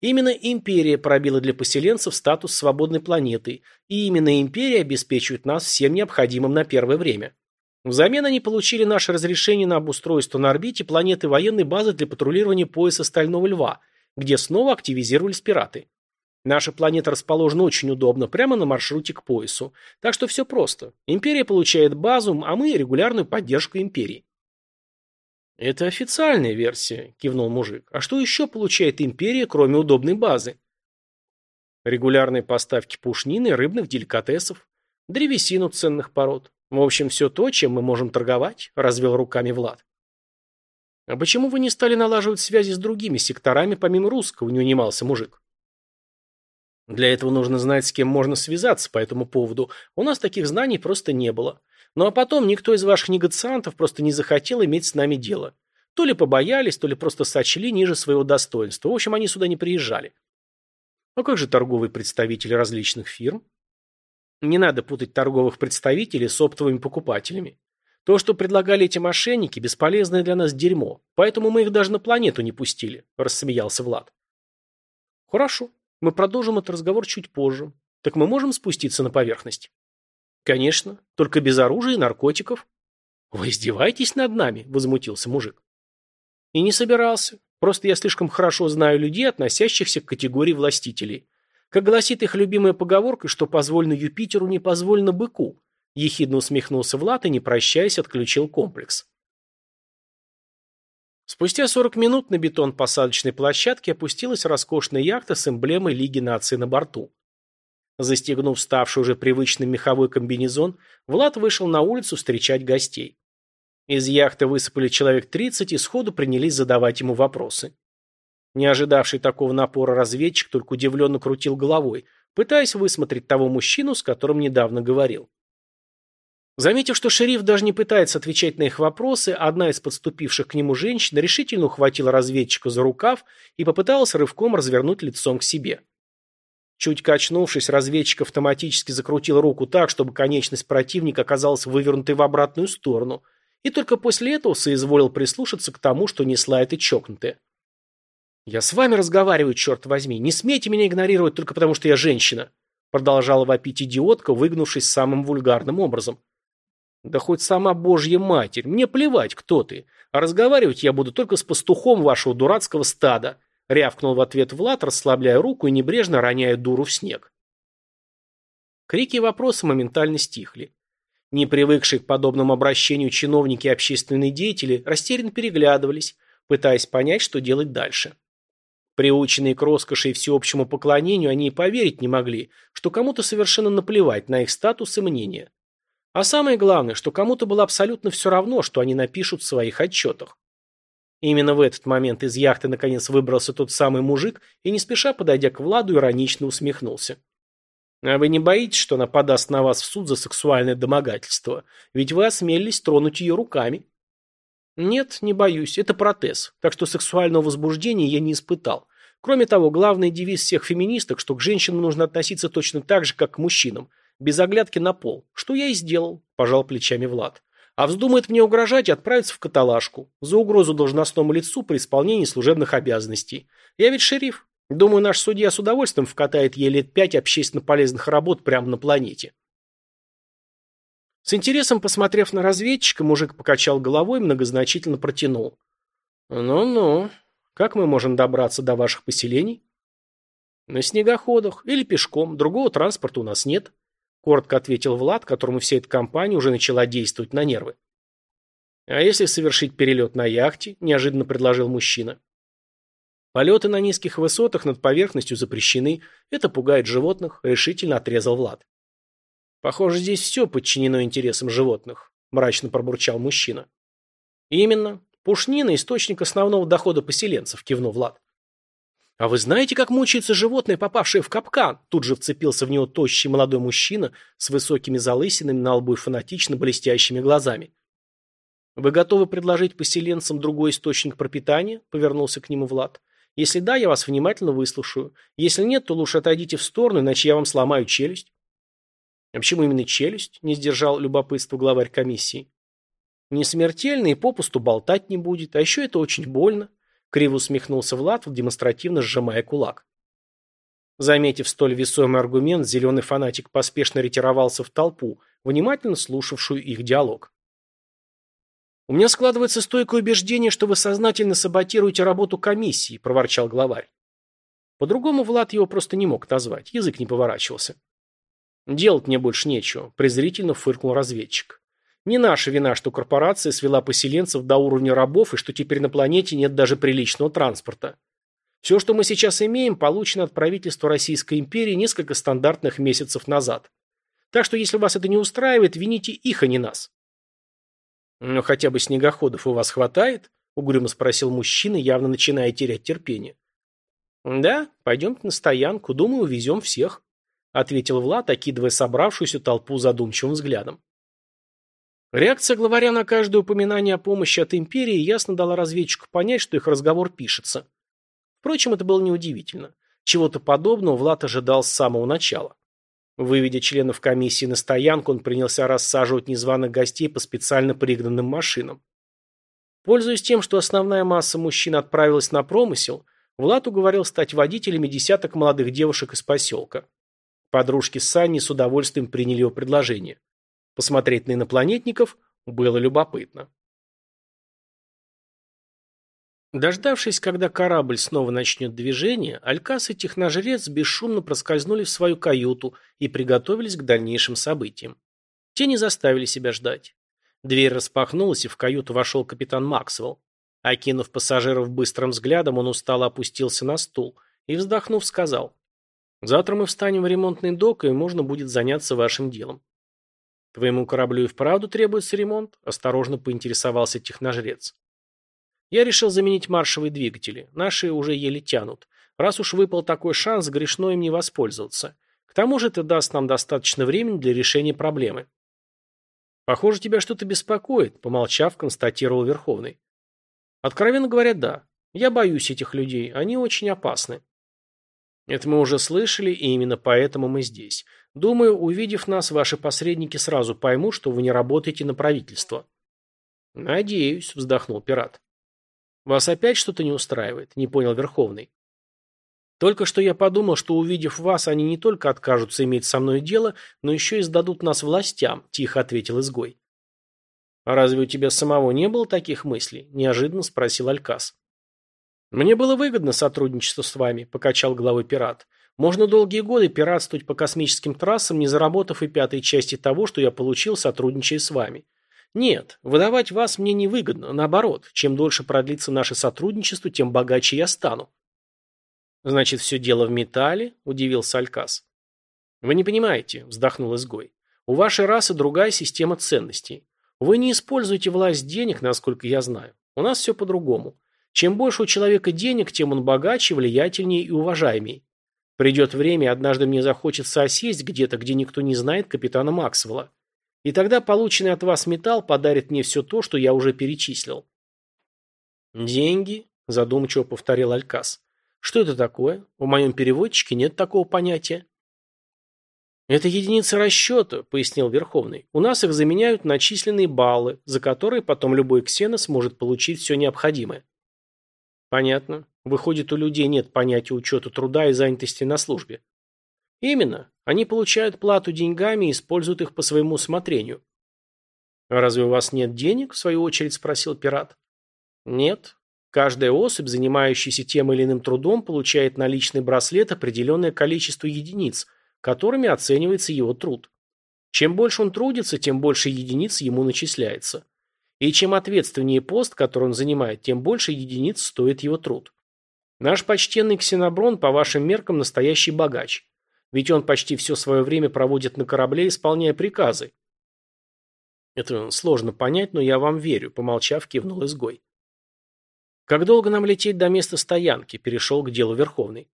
Именно империя пробила для поселенцев статус свободной планеты, и именно империя обеспечивает нас всем необходимым на первое время. Взамен они получили наше разрешение на обустройство на орбите планеты военной базы для патрулирования пояса Стального Льва, где снова активизировались пираты. Наша планета расположена очень удобно, прямо на маршруте к поясу. Так что все просто. Империя получает базу, а мы регулярную поддержку империи. Это официальная версия, кивнул мужик. А что еще получает империя, кроме удобной базы? Регулярные поставки пушнины, рыбных деликатесов, древесину ценных пород, в общем, все то, чем мы можем торговать, развел руками Влад. А почему вы не стали налаживать связи с другими секторами, помимо русского, не унимался мужик? Для этого нужно знать, с кем можно связаться по этому поводу. У нас таких знаний просто не было. Ну а потом никто из ваших негациантов просто не захотел иметь с нами дело. То ли побоялись, то ли просто сочли ниже своего достоинства. В общем, они сюда не приезжали. А как же торговые представители различных фирм? Не надо путать торговых представителей с оптовыми покупателями. То, что предлагали эти мошенники, бесполезное для нас дерьмо, поэтому мы их даже на планету не пустили», – рассмеялся Влад. «Хорошо, мы продолжим этот разговор чуть позже. Так мы можем спуститься на поверхность?» «Конечно, только без оружия и наркотиков». «Вы издеваетесь над нами?» – возмутился мужик. «И не собирался. Просто я слишком хорошо знаю людей, относящихся к категории властителей. Как гласит их любимая поговорка, что позволено Юпитеру, не позволено быку. Ехидно усмехнулся Влад и, не прощаясь, отключил комплекс. Спустя 40 минут на бетон посадочной площадки опустилась роскошная яхта с эмблемой Лиги наций на борту. Застегнув ставший уже привычный меховой комбинезон, Влад вышел на улицу встречать гостей. Из яхты высыпали человек 30 и сходу принялись задавать ему вопросы. Не ожидавший такого напора разведчик только удивленно крутил головой, пытаясь высмотреть того мужчину, с которым недавно говорил. Заметив, что шериф даже не пытается отвечать на их вопросы, одна из подступивших к нему женщин решительно ухватила разведчика за рукав и попыталась рывком развернуть лицом к себе. Чуть качнувшись, разведчик автоматически закрутил руку так, чтобы конечность противника оказалась вывернутой в обратную сторону, и только после этого соизволил прислушаться к тому, что несла эта чокнутая. «Я с вами разговариваю, черт возьми. Не смейте меня игнорировать только потому, что я женщина», продолжала вопить идиотка, выгнувшись самым вульгарным образом. «Да хоть сама Божья Матерь, мне плевать, кто ты. А разговаривать я буду только с пастухом вашего дурацкого стада», рявкнул в ответ Влад, расслабляя руку и небрежно роняя дуру в снег. Крики и вопросы моментально стихли. Не привыкшие к подобному обращению чиновники и общественные деятели растерянно переглядывались, пытаясь понять, что делать дальше. Приученные к роскоши и всеобщему поклонению, они и поверить не могли, что кому-то совершенно наплевать на их статус и мнение. А самое главное, что кому-то было абсолютно все равно, что они напишут в своих отчетах. Именно в этот момент из яхты наконец выбрался тот самый мужик и, не спеша подойдя к Владу, иронично усмехнулся. «А вы не боитесь, что она подаст на вас в суд за сексуальное домогательство? Ведь вы осмелились тронуть ее руками». Нет, не боюсь, это протез, так что сексуального возбуждения я не испытал. Кроме того, главный девиз всех феминисток, что к женщинам нужно относиться точно так же, как к мужчинам, без оглядки на пол, что я и сделал, пожал плечами Влад. А вздумает мне угрожать, отправиться в каталажку за угрозу должностному лицу при исполнении служебных обязанностей. Я ведь шериф. Думаю, наш судья с удовольствием вкатает ей лет пять общественно полезных работ прямо на планете. С интересом посмотрев на разведчика, мужик покачал головой и многозначительно протянул. «Ну-ну, Как мы можем добраться до ваших поселений? На снегоходах или пешком. Другого транспорта у нас нет. Коротко ответил Влад, которому вся эта компания уже начала действовать на нервы. А если совершить перелет на яхте? Неожиданно предложил мужчина. Полеты на низких высотах над поверхностью запрещены. Это пугает животных, решительно отрезал Влад. Похоже, здесь все подчинено интересам животных, мрачно пробурчал мужчина. Именно. Пушнина – источник основного дохода поселенцев, кивнул Влад. А вы знаете, как мучается животное, попавшее в капкан? Тут же вцепился в него тощий молодой мужчина с высокими залысинами на лбу и фанатично блестящими глазами. Вы готовы предложить поселенцам другой источник пропитания? Повернулся к нему Влад. Если да, я вас внимательно выслушаю. Если нет, то лучше отойдите в сторону, иначе я вам сломаю челюсть. А почему именно челюсть? Не сдержал любопытство главарь комиссии. Не смертельно и попусту болтать не будет, а еще это очень больно. Криво усмехнулся Влад, демонстративно сжимая кулак. Заметив столь весомый аргумент, зеленый фанатик поспешно ретировался в толпу, внимательно слушавшую их диалог. «У меня складывается стойкое убеждение, что вы сознательно саботируете работу комиссии», – проворчал главарь. По-другому Влад его просто не мог назвать, язык не поворачивался. «Делать мне больше нечего», – презрительно фыркнул разведчик. «Не наша вина, что корпорация свела поселенцев до уровня рабов и что теперь на планете нет даже приличного транспорта. Все, что мы сейчас имеем, получено от правительства Российской империи несколько стандартных месяцев назад. Так что если вас это не устраивает, вините их, а не нас». «Но хотя бы снегоходов у вас хватает?» – угрюмо спросил мужчина, явно начиная терять терпение. «Да, пойдемте на стоянку, думаю, увезем всех», – ответил Влад, окидывая собравшуюся толпу задумчивым взглядом. Реакция главаря на каждое упоминание о помощи от империи ясно дала разведчику понять, что их разговор пишется. Впрочем, это было неудивительно. Чего-то подобного Влад ожидал с самого начала. Выведя членов комиссии на стоянку, он принялся рассаживать незваных гостей по специально пригнанным машинам. Пользуясь тем, что основная масса мужчин отправилась на промысел, Влад уговорил стать водителями десяток молодых девушек из поселка. Подружки Санни с удовольствием приняли его предложение. Посмотреть на инопланетников было любопытно. Дождавшись, когда корабль снова начнет движение, Алькас и техножрец бесшумно проскользнули в свою каюту и приготовились к дальнейшим событиям. Те не заставили себя ждать. Дверь распахнулась, и в каюту вошел капитан Максвелл. Окинув пассажиров быстрым взглядом, он устало опустился на стул и, вздохнув, сказал, «Завтра мы встанем в ремонтный док, и можно будет заняться вашим делом». «Твоему кораблю и вправду требуется ремонт?» – осторожно поинтересовался техножрец. Я решил заменить маршевые двигатели. Наши уже еле тянут. Раз уж выпал такой шанс, грешно им не воспользоваться. К тому же это даст нам достаточно времени для решения проблемы. Похоже, тебя что-то беспокоит, помолчав, констатировал Верховный. Откровенно говоря, да. Я боюсь этих людей. Они очень опасны. Это мы уже слышали, и именно поэтому мы здесь. Думаю, увидев нас, ваши посредники сразу поймут, что вы не работаете на правительство. Надеюсь, вздохнул пират. Вас опять что-то не устраивает? Не понял Верховный. Только что я подумал, что увидев вас, они не только откажутся иметь со мной дело, но еще и сдадут нас властям, тихо ответил изгой. А разве у тебя самого не было таких мыслей? Неожиданно спросил Алькас. Мне было выгодно сотрудничество с вами, покачал головой пират. Можно долгие годы пиратствовать по космическим трассам, не заработав и пятой части того, что я получил, сотрудничая с вами. Нет, выдавать вас мне невыгодно, наоборот. Чем дольше продлится наше сотрудничество, тем богаче я стану. Значит, все дело в металле? Удивился Алькас. Вы не понимаете, вздохнул изгой. У вашей расы другая система ценностей. Вы не используете власть денег, насколько я знаю. У нас все по-другому. Чем больше у человека денег, тем он богаче, влиятельнее и уважаемее. Придет время, однажды мне захочется осесть где-то, где никто не знает капитана Максвелла. И тогда полученный от вас металл подарит мне все то, что я уже перечислил. Деньги, задумчиво повторил Алькас. Что это такое? В моем переводчике нет такого понятия. Это единица расчета, пояснил Верховный. У нас их заменяют на численные баллы, за которые потом любой ксенос может получить все необходимое. Понятно. Выходит, у людей нет понятия учета труда и занятости на службе. Именно. Они получают плату деньгами и используют их по своему усмотрению. «А разве у вас нет денег?» – в свою очередь спросил пират. «Нет. Каждая особь, занимающаяся тем или иным трудом, получает на личный браслет определенное количество единиц, которыми оценивается его труд. Чем больше он трудится, тем больше единиц ему начисляется. И чем ответственнее пост, который он занимает, тем больше единиц стоит его труд. Наш почтенный ксеноброн по вашим меркам настоящий богач. Ведь он почти все свое время проводит на корабле, исполняя приказы. Это сложно понять, но я вам верю, помолчав, кивнул изгой. Как долго нам лететь до места стоянки? Перешел к делу Верховный.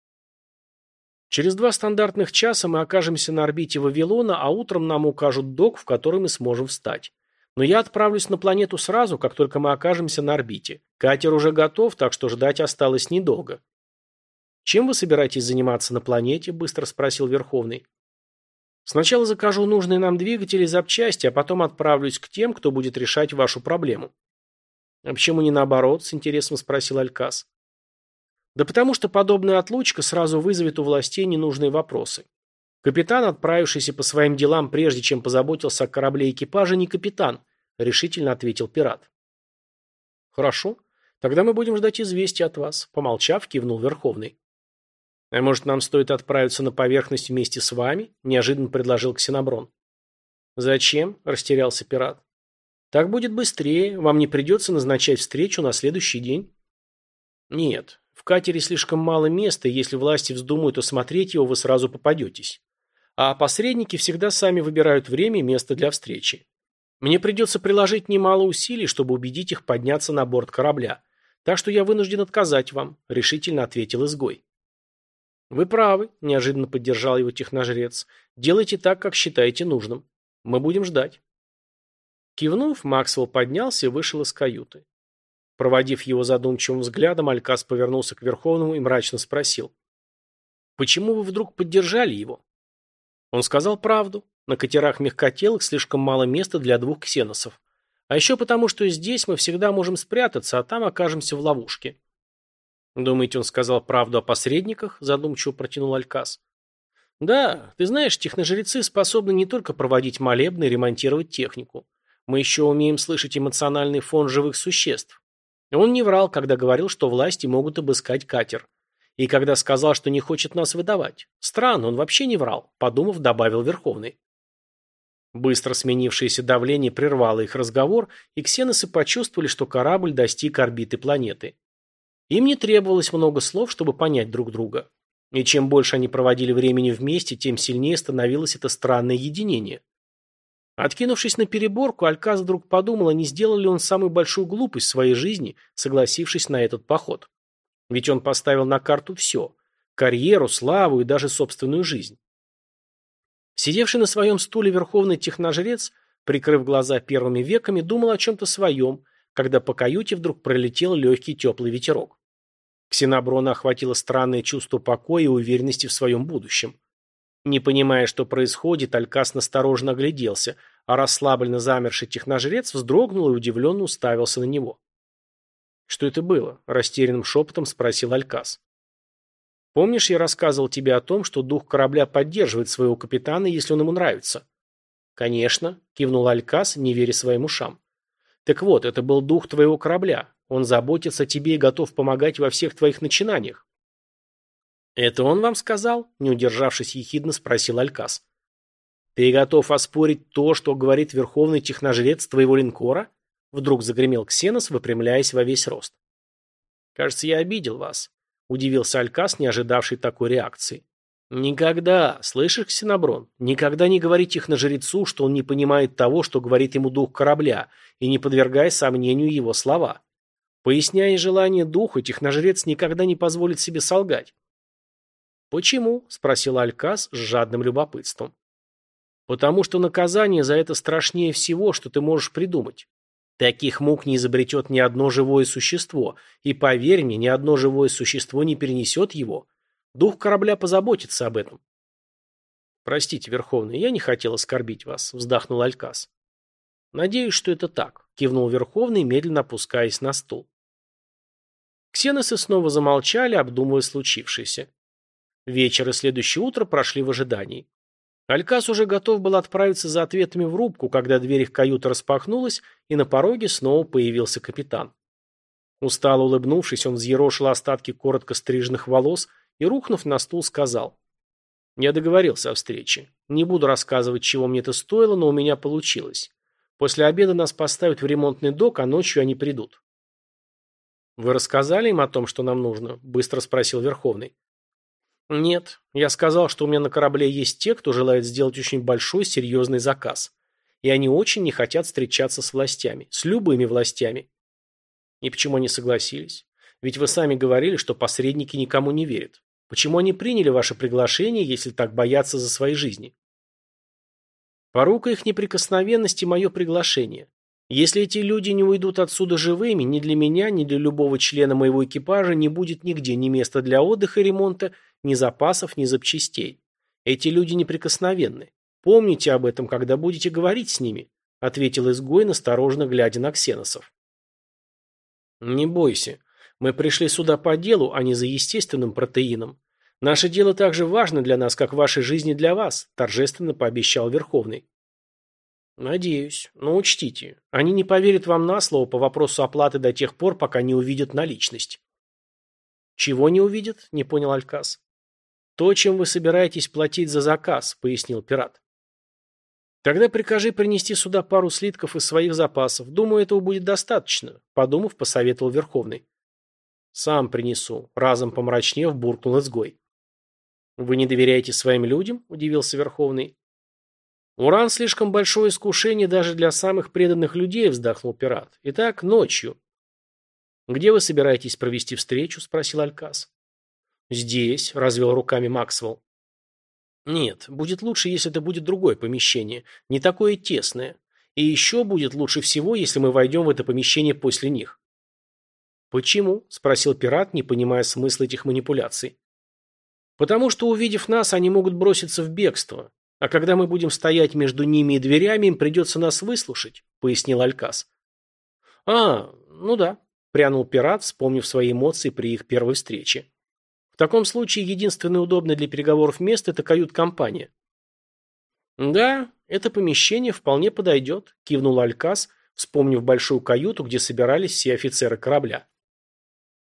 Через два стандартных часа мы окажемся на орбите Вавилона, а утром нам укажут док, в который мы сможем встать. Но я отправлюсь на планету сразу, как только мы окажемся на орбите. Катер уже готов, так что ждать осталось недолго. «Чем вы собираетесь заниматься на планете?» – быстро спросил Верховный. «Сначала закажу нужные нам двигатели и запчасти, а потом отправлюсь к тем, кто будет решать вашу проблему». «А почему не наоборот?» – с интересом спросил Алькас. «Да потому что подобная отлучка сразу вызовет у властей ненужные вопросы. Капитан, отправившийся по своим делам, прежде чем позаботился о корабле экипажа, не капитан», – решительно ответил пират. «Хорошо. Тогда мы будем ждать известия от вас», – помолчав, кивнул Верховный. «А может, нам стоит отправиться на поверхность вместе с вами?» – неожиданно предложил Ксеноброн. «Зачем?» – растерялся пират. Так будет быстрее, вам не придется назначать встречу на следующий день. Нет, в катере слишком мало места, и если власти вздумают осмотреть его, вы сразу попадетесь. А посредники всегда сами выбирают время и место для встречи. Мне придется приложить немало усилий, чтобы убедить их подняться на борт корабля. Так что я вынужден отказать вам, решительно ответил изгой. Вы правы, неожиданно поддержал его техножрец. Делайте так, как считаете нужным. Мы будем ждать. Кивнув, Максвелл поднялся и вышел из каюты. Проводив его задумчивым взглядом, Алькас повернулся к Верховному и мрачно спросил. «Почему вы вдруг поддержали его?» Он сказал правду. На катерах мягкотелых слишком мало места для двух ксеносов. А еще потому, что здесь мы всегда можем спрятаться, а там окажемся в ловушке. «Думаете, он сказал правду о посредниках?» – задумчиво протянул Алькас. «Да, ты знаешь, техножрецы способны не только проводить молебны и ремонтировать технику. Мы еще умеем слышать эмоциональный фон живых существ. Он не врал, когда говорил, что власти могут обыскать катер. И когда сказал, что не хочет нас выдавать. Странно, он вообще не врал, подумав, добавил Верховный. Быстро сменившееся давление прервало их разговор, и ксеносы почувствовали, что корабль достиг орбиты планеты. Им не требовалось много слов, чтобы понять друг друга. И чем больше они проводили времени вместе, тем сильнее становилось это странное единение. Откинувшись на переборку, Альказ вдруг подумал, а не сделал ли он самую большую глупость в своей жизни, согласившись на этот поход. Ведь он поставил на карту все – карьеру, славу и даже собственную жизнь. Сидевший на своем стуле верховный техножрец, прикрыв глаза первыми веками, думал о чем-то своем, когда по каюте вдруг пролетел легкий теплый ветерок. Ксеноброна охватило странное чувство покоя и уверенности в своем будущем. Не понимая, что происходит, Алькас настороженно огляделся, а расслабленно замерший техножрец вздрогнул и удивленно уставился на него. «Что это было?» – растерянным шепотом спросил Алькас. «Помнишь, я рассказывал тебе о том, что дух корабля поддерживает своего капитана, если он ему нравится?» «Конечно», – кивнул Алькас, не веря своим ушам. «Так вот, это был дух твоего корабля. Он заботится о тебе и готов помогать во всех твоих начинаниях. «Это он вам сказал?» – не удержавшись ехидно, спросил Алькас. «Ты готов оспорить то, что говорит верховный техножрец твоего линкора?» Вдруг загремел Ксенос, выпрямляясь во весь рост. «Кажется, я обидел вас», – удивился Алькас, не ожидавший такой реакции. «Никогда, слышишь, Ксеноброн, никогда не говори техножрецу, что он не понимает того, что говорит ему дух корабля, и не подвергай сомнению его слова. Поясняя желание духа, техножрец никогда не позволит себе солгать. «Почему?» – спросил Алькас с жадным любопытством. «Потому что наказание за это страшнее всего, что ты можешь придумать. Таких мук не изобретет ни одно живое существо, и, поверь мне, ни одно живое существо не перенесет его. Дух корабля позаботится об этом». «Простите, Верховный, я не хотел оскорбить вас», – вздохнул Алькас. «Надеюсь, что это так», – кивнул Верховный, медленно опускаясь на стул. Ксеносы снова замолчали, обдумывая случившееся. Вечер и следующее утро прошли в ожидании. Алькас уже готов был отправиться за ответами в рубку, когда дверь их каюты распахнулась, и на пороге снова появился капитан. Устало улыбнувшись, он взъерошил остатки коротко стриженных волос и, рухнув на стул, сказал. «Я договорился о встрече. Не буду рассказывать, чего мне это стоило, но у меня получилось. После обеда нас поставят в ремонтный док, а ночью они придут». «Вы рассказали им о том, что нам нужно?» – быстро спросил Верховный. «Нет. Я сказал, что у меня на корабле есть те, кто желает сделать очень большой, серьезный заказ. И они очень не хотят встречаться с властями. С любыми властями. И почему они согласились? Ведь вы сами говорили, что посредники никому не верят. Почему они приняли ваше приглашение, если так боятся за свои жизни? Порука их неприкосновенности – мое приглашение. Если эти люди не уйдут отсюда живыми, ни для меня, ни для любого члена моего экипажа не будет нигде ни места для отдыха и ремонта, ни запасов, ни запчастей. Эти люди неприкосновенны. Помните об этом, когда будете говорить с ними, ответил изгой, настороженно глядя на ксеносов. Не бойся. Мы пришли сюда по делу, а не за естественным протеином. Наше дело так же важно для нас, как ваши жизни для вас, торжественно пообещал Верховный. Надеюсь. Но учтите, они не поверят вам на слово по вопросу оплаты до тех пор, пока не увидят наличность. Чего не увидят? Не понял Алькас. То, чем вы собираетесь платить за заказ, пояснил пират. Тогда прикажи принести сюда пару слитков из своих запасов. Думаю, этого будет достаточно, подумав, посоветовал Верховный. Сам принесу, разом помрачнев, буркнул изгой. Вы не доверяете своим людям? удивился Верховный. Уран слишком большое искушение даже для самых преданных людей, вздохнул пират. Итак, ночью. Где вы собираетесь провести встречу? спросил Алькас. Здесь, развел руками Максвелл. Нет, будет лучше, если это будет другое помещение, не такое тесное. И еще будет лучше всего, если мы войдем в это помещение после них. Почему? спросил пират, не понимая смысла этих манипуляций. Потому что, увидев нас, они могут броситься в бегство. А когда мы будем стоять между ними и дверями, им придется нас выслушать, пояснил Алькас. А, ну да, прянул пират, вспомнив свои эмоции при их первой встрече. В таком случае единственное удобное для переговоров место – это кают-компания. Да, это помещение вполне подойдет, кивнул Алькас, вспомнив большую каюту, где собирались все офицеры корабля.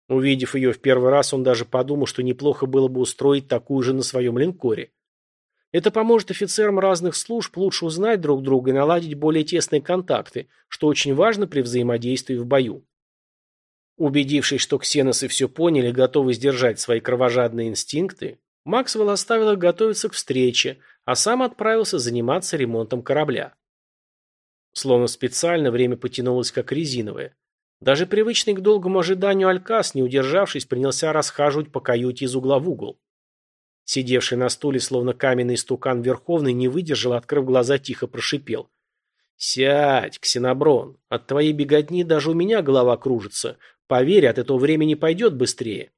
Увидев ее в первый раз, он даже подумал, что неплохо было бы устроить такую же на своем линкоре. Это поможет офицерам разных служб лучше узнать друг друга и наладить более тесные контакты, что очень важно при взаимодействии в бою. Убедившись, что ксеносы все поняли и готовы сдержать свои кровожадные инстинкты, Максвелл оставил их готовиться к встрече, а сам отправился заниматься ремонтом корабля. Словно специально время потянулось как резиновое. Даже привычный к долгому ожиданию Алькас, не удержавшись, принялся расхаживать по каюте из угла в угол. Сидевший на стуле, словно каменный стукан Верховный, не выдержал, открыв глаза, тихо прошипел. «Сядь, Ксеноброн, от твоей беготни даже у меня голова кружится. Поверь, от этого времени пойдет быстрее».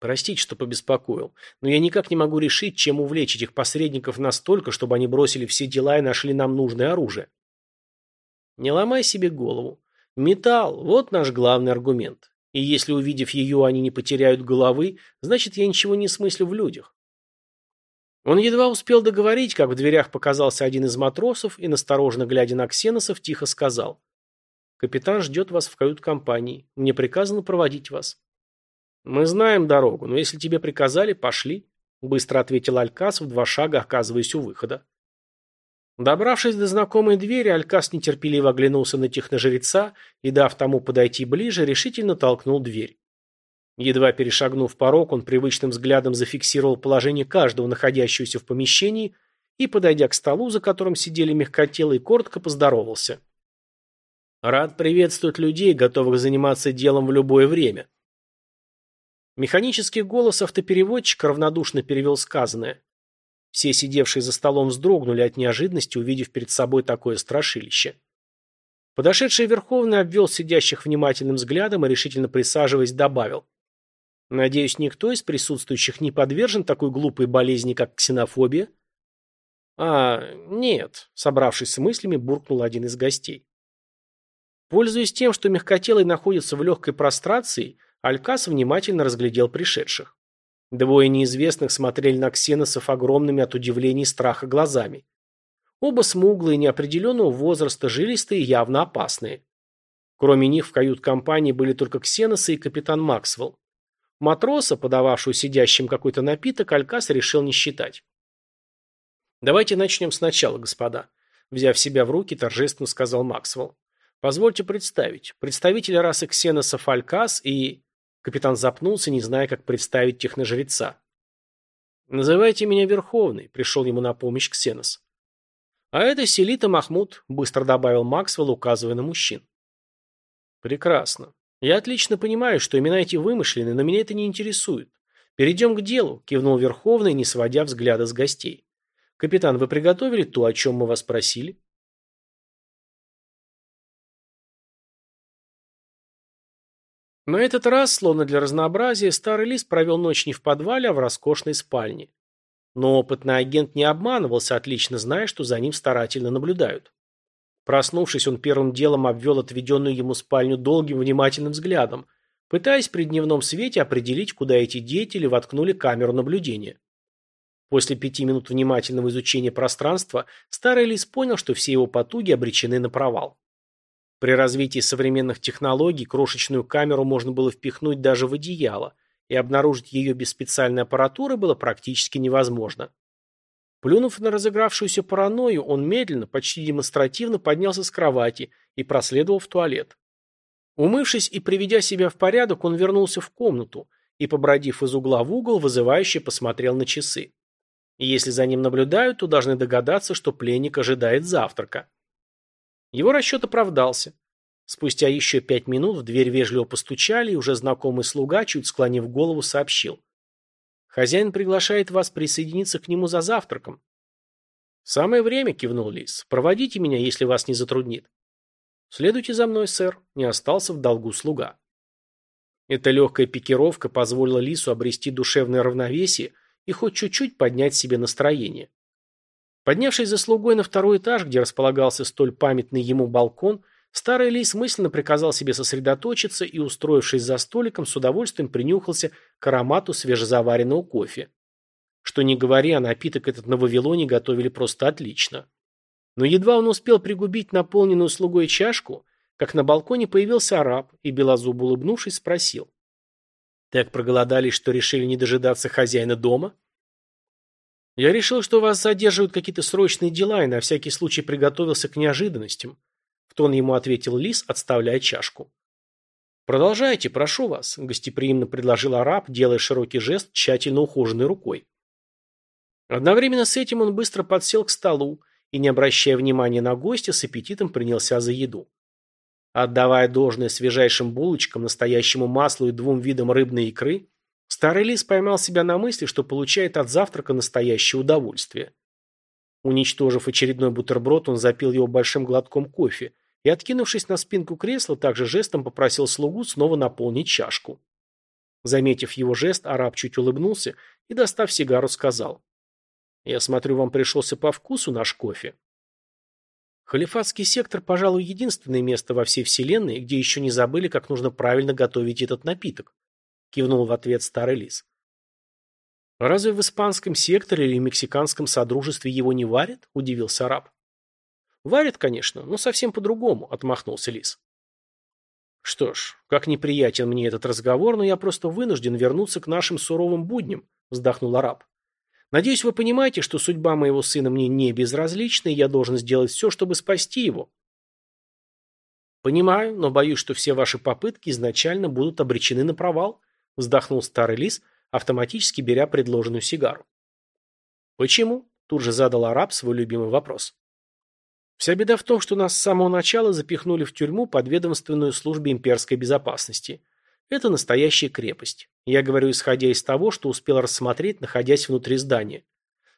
Простите, что побеспокоил, но я никак не могу решить, чем увлечь этих посредников настолько, чтобы они бросили все дела и нашли нам нужное оружие. Не ломай себе голову. Металл – вот наш главный аргумент. И если, увидев ее, они не потеряют головы, значит, я ничего не смыслю в людях. Он едва успел договорить, как в дверях показался один из матросов и, настороженно глядя на ксеносов, тихо сказал. «Капитан ждет вас в кают-компании. Мне приказано проводить вас». «Мы знаем дорогу, но если тебе приказали, пошли», – быстро ответил Алькас, в два шага оказываясь у выхода. Добравшись до знакомой двери, Алькас нетерпеливо оглянулся на техножреца и, дав тому подойти ближе, решительно толкнул дверь. Едва перешагнув порог, он привычным взглядом зафиксировал положение каждого находящегося в помещении и, подойдя к столу, за которым сидели мягкотелые, коротко поздоровался. «Рад приветствовать людей, готовых заниматься делом в любое время». Механический голос автопереводчика равнодушно перевел сказанное. Все сидевшие за столом вздрогнули от неожиданности, увидев перед собой такое страшилище. Подошедший Верховный обвел сидящих внимательным взглядом и, решительно присаживаясь, добавил. «Надеюсь, никто из присутствующих не подвержен такой глупой болезни, как ксенофобия?» «А, нет», — собравшись с мыслями, буркнул один из гостей. Пользуясь тем, что мягкотелый находится в легкой прострации, Алькас внимательно разглядел пришедших. Двое неизвестных смотрели на ксеносов огромными от удивления и страха глазами. Оба смуглые, неопределенного возраста, жилистые и явно опасные. Кроме них в кают-компании были только Ксеноса и капитан Максвелл. Матроса, подававшего сидящим какой-то напиток, Алькас решил не считать. «Давайте начнем сначала, господа», – взяв себя в руки, торжественно сказал Максвелл. «Позвольте представить. Представитель расы Ксеносов Алькас и...» Капитан запнулся, не зная, как представить техножреца. «Называйте меня Верховный», – пришел ему на помощь Ксенос. «А это Селита Махмуд», – быстро добавил Максвелл, указывая на мужчин. «Прекрасно. Я отлично понимаю, что имена эти вымышлены, но меня это не интересует. Перейдем к делу», – кивнул Верховный, не сводя взгляда с гостей. «Капитан, вы приготовили то, о чем мы вас просили?» На этот раз, словно для разнообразия, старый лис провел ночь не в подвале, а в роскошной спальне. Но опытный агент не обманывался, отлично зная, что за ним старательно наблюдают. Проснувшись, он первым делом обвел отведенную ему спальню долгим внимательным взглядом, пытаясь при дневном свете определить, куда эти деятели воткнули камеру наблюдения. После пяти минут внимательного изучения пространства старый лис понял, что все его потуги обречены на провал. При развитии современных технологий крошечную камеру можно было впихнуть даже в одеяло, и обнаружить ее без специальной аппаратуры было практически невозможно. Плюнув на разыгравшуюся паранойю, он медленно, почти демонстративно поднялся с кровати и проследовал в туалет. Умывшись и приведя себя в порядок, он вернулся в комнату и, побродив из угла в угол, вызывающе посмотрел на часы. Если за ним наблюдают, то должны догадаться, что пленник ожидает завтрака. Его расчет оправдался. Спустя еще пять минут в дверь вежливо постучали, и уже знакомый слуга, чуть склонив голову, сообщил. «Хозяин приглашает вас присоединиться к нему за завтраком». «Самое время», — кивнул Лис. «Проводите меня, если вас не затруднит». «Следуйте за мной, сэр», — не остался в долгу слуга. Эта легкая пикировка позволила Лису обрести душевное равновесие и хоть чуть-чуть поднять себе настроение. Поднявшись за слугой на второй этаж, где располагался столь памятный ему балкон, старый лис мысленно приказал себе сосредоточиться и, устроившись за столиком, с удовольствием принюхался к аромату свежезаваренного кофе. Что ни говори, а напиток этот на Вавилоне готовили просто отлично. Но едва он успел пригубить наполненную слугой чашку, как на балконе появился араб и, белозуб улыбнувшись, спросил. «Так проголодались, что решили не дожидаться хозяина дома?» Я решил, что вас задерживают какие-то срочные дела, и на всякий случай приготовился к неожиданностям. В тон ему ответил Лис, отставляя чашку. «Продолжайте, прошу вас», – гостеприимно предложил араб, делая широкий жест тщательно ухоженной рукой. Одновременно с этим он быстро подсел к столу и, не обращая внимания на гостя, с аппетитом принялся за еду. Отдавая должное свежайшим булочкам, настоящему маслу и двум видам рыбной икры, Старый лис поймал себя на мысли, что получает от завтрака настоящее удовольствие. Уничтожив очередной бутерброд, он запил его большим глотком кофе и, откинувшись на спинку кресла, также жестом попросил слугу снова наполнить чашку. Заметив его жест, араб чуть улыбнулся и, достав сигару, сказал. «Я смотрю, вам пришелся по вкусу наш кофе». Халифатский сектор, пожалуй, единственное место во всей вселенной, где еще не забыли, как нужно правильно готовить этот напиток кивнул в ответ старый лис. «Разве в испанском секторе или мексиканском содружестве его не варят?» – удивился араб. «Варят, конечно, но совсем по-другому», – отмахнулся лис. «Что ж, как неприятен мне этот разговор, но я просто вынужден вернуться к нашим суровым будням», – вздохнул араб. «Надеюсь, вы понимаете, что судьба моего сына мне не безразлична, и я должен сделать все, чтобы спасти его». «Понимаю, но боюсь, что все ваши попытки изначально будут обречены на провал», Вздохнул старый лис, автоматически беря предложенную сигару. «Почему?» – тут же задал араб свой любимый вопрос. «Вся беда в том, что нас с самого начала запихнули в тюрьму под ведомственную службе имперской безопасности. Это настоящая крепость. Я говорю, исходя из того, что успел рассмотреть, находясь внутри здания.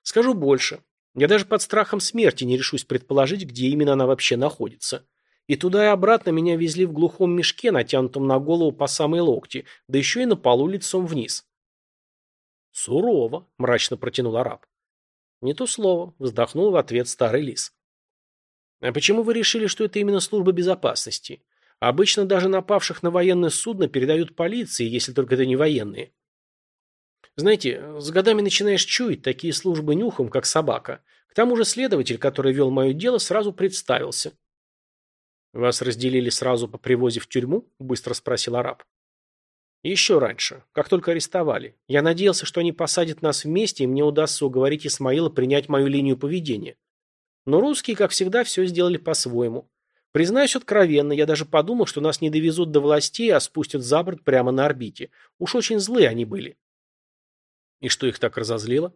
Скажу больше. Я даже под страхом смерти не решусь предположить, где именно она вообще находится. И туда и обратно меня везли в глухом мешке, натянутом на голову по самой локти, да еще и на полу лицом вниз. «Сурово», — мрачно протянул араб. «Не то слово», — вздохнул в ответ старый лис. «А почему вы решили, что это именно служба безопасности? Обычно даже напавших на военное судно передают полиции, если только это не военные». Знаете, с годами начинаешь чуять такие службы нюхом, как собака. К тому же следователь, который вел мое дело, сразу представился. «Вас разделили сразу по привозе в тюрьму?» – быстро спросил араб. «Еще раньше, как только арестовали. Я надеялся, что они посадят нас вместе, и мне удастся уговорить Исмаила принять мою линию поведения. Но русские, как всегда, все сделали по-своему. Признаюсь откровенно, я даже подумал, что нас не довезут до властей, а спустят за борт прямо на орбите. Уж очень злые они были». «И что их так разозлило?»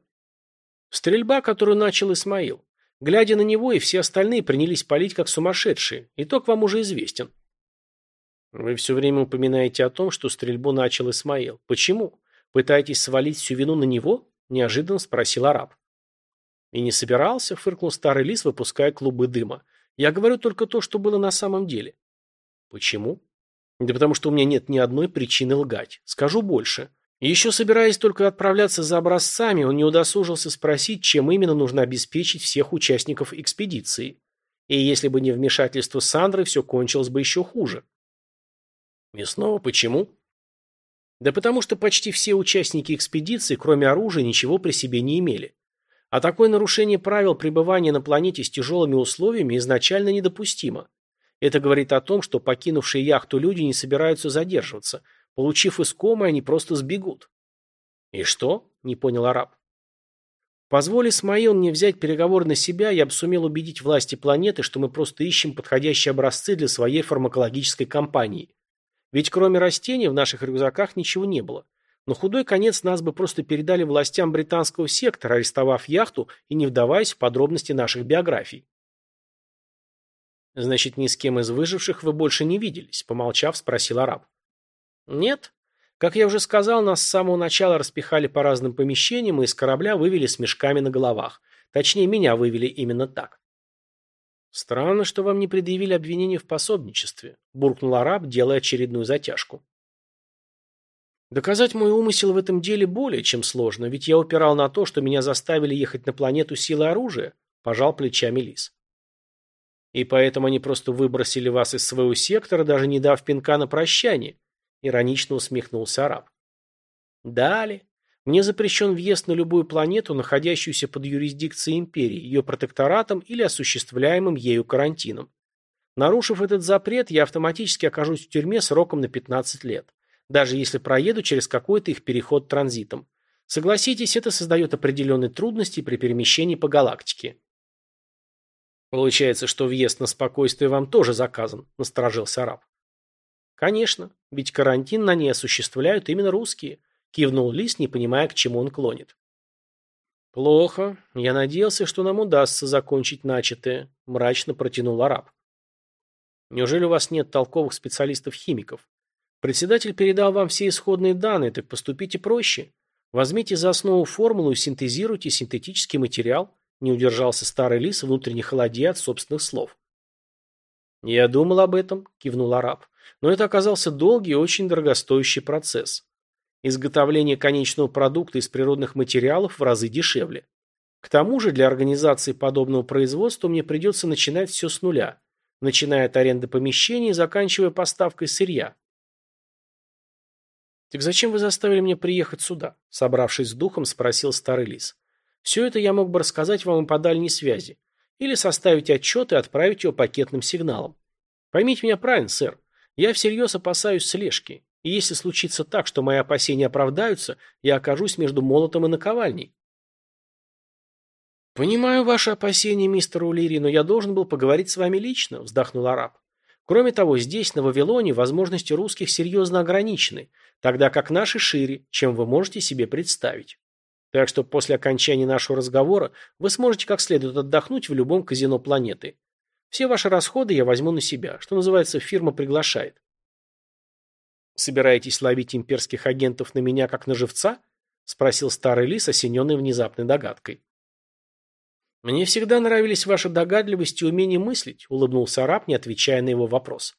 «Стрельба, которую начал Исмаил. Глядя на него, и все остальные принялись палить как сумасшедшие. Итог вам уже известен. Вы все время упоминаете о том, что стрельбу начал Исмаил. Почему? Пытаетесь свалить всю вину на него? Неожиданно спросил араб. И не собирался, фыркнул старый лис, выпуская клубы дыма. Я говорю только то, что было на самом деле. Почему? Да потому что у меня нет ни одной причины лгать. Скажу больше. Еще собираясь только отправляться за образцами, он не удосужился спросить, чем именно нужно обеспечить всех участников экспедиции. И если бы не вмешательство Сандры, все кончилось бы еще хуже. И снова почему? Да потому что почти все участники экспедиции, кроме оружия, ничего при себе не имели. А такое нарушение правил пребывания на планете с тяжелыми условиями изначально недопустимо. Это говорит о том, что покинувшие яхту люди не собираются задерживаться – Получив искомое, они просто сбегут. И что? Не понял араб. Позволь Исмаил мне взять переговоры на себя, я бы сумел убедить власти планеты, что мы просто ищем подходящие образцы для своей фармакологической кампании. Ведь кроме растений в наших рюкзаках ничего не было. Но худой конец нас бы просто передали властям британского сектора, арестовав яхту и не вдаваясь в подробности наших биографий. «Значит, ни с кем из выживших вы больше не виделись?» – помолчав, спросил араб. Нет. Как я уже сказал, нас с самого начала распихали по разным помещениям и из корабля вывели с мешками на головах. Точнее, меня вывели именно так. Странно, что вам не предъявили обвинение в пособничестве, буркнул араб, делая очередную затяжку. Доказать мой умысел в этом деле более чем сложно, ведь я упирал на то, что меня заставили ехать на планету силы оружия, пожал плечами Лис. И поэтому они просто выбросили вас из своего сектора, даже не дав пинка на прощание, Иронично усмехнулся араб. Далее. Мне запрещен въезд на любую планету, находящуюся под юрисдикцией империи, ее протекторатом или осуществляемым ею карантином. Нарушив этот запрет, я автоматически окажусь в тюрьме сроком на 15 лет, даже если проеду через какой-то их переход транзитом. Согласитесь, это создает определенные трудности при перемещении по галактике. Получается, что въезд на спокойствие вам тоже заказан, насторожился араб. Конечно, ведь карантин на ней осуществляют именно русские, кивнул Лис, не понимая, к чему он клонит. Плохо. Я надеялся, что нам удастся закончить начатое, мрачно протянул араб. Неужели у вас нет толковых специалистов-химиков? Председатель передал вам все исходные данные, так поступите проще. Возьмите за основу формулу и синтезируйте синтетический материал, не удержался старый лис, внутренне холодея от собственных слов. «Я думал об этом», – кивнул араб. «Но это оказался долгий и очень дорогостоящий процесс. Изготовление конечного продукта из природных материалов в разы дешевле. К тому же для организации подобного производства мне придется начинать все с нуля, начиная от аренды помещений и заканчивая поставкой сырья. «Так зачем вы заставили меня приехать сюда?» Собравшись с духом, спросил старый лис. «Все это я мог бы рассказать вам и по дальней связи. Или составить отчет и отправить его пакетным сигналом. Поймите меня правильно, сэр. Я всерьез опасаюсь слежки. И если случится так, что мои опасения оправдаются, я окажусь между молотом и наковальней. «Понимаю ваши опасения, мистер Улири, но я должен был поговорить с вами лично», – вздохнул араб. «Кроме того, здесь, на Вавилоне, возможности русских серьезно ограничены, тогда как наши шире, чем вы можете себе представить». Так что после окончания нашего разговора вы сможете как следует отдохнуть в любом казино планеты. Все ваши расходы я возьму на себя. Что называется, фирма приглашает. Собираетесь ловить имперских агентов на меня как на живца? Спросил старый лис, осененный внезапной догадкой. Мне всегда нравились ваша догадливость и умение мыслить, улыбнулся араб, не отвечая на его вопрос.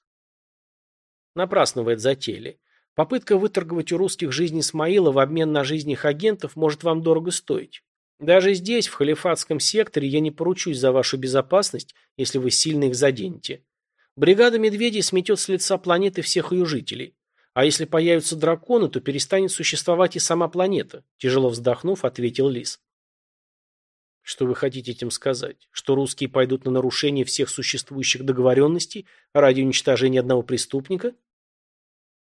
Напрасно вы это затеяли. Попытка выторговать у русских жизнь Исмаила в обмен на жизнь их агентов может вам дорого стоить. Даже здесь, в халифатском секторе, я не поручусь за вашу безопасность, если вы сильно их заденете. Бригада медведей сметет с лица планеты всех ее жителей. А если появятся драконы, то перестанет существовать и сама планета, тяжело вздохнув, ответил Лис. Что вы хотите этим сказать? Что русские пойдут на нарушение всех существующих договоренностей ради уничтожения одного преступника?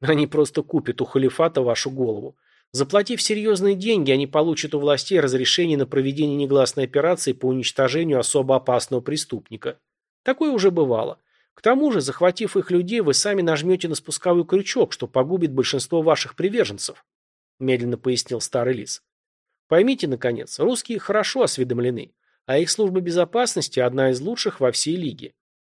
Они просто купят у халифата вашу голову. Заплатив серьезные деньги, они получат у властей разрешение на проведение негласной операции по уничтожению особо опасного преступника. Такое уже бывало. К тому же, захватив их людей, вы сами нажмете на спусковой крючок, что погубит большинство ваших приверженцев», – медленно пояснил старый лис. «Поймите, наконец, русские хорошо осведомлены, а их служба безопасности – одна из лучших во всей лиге.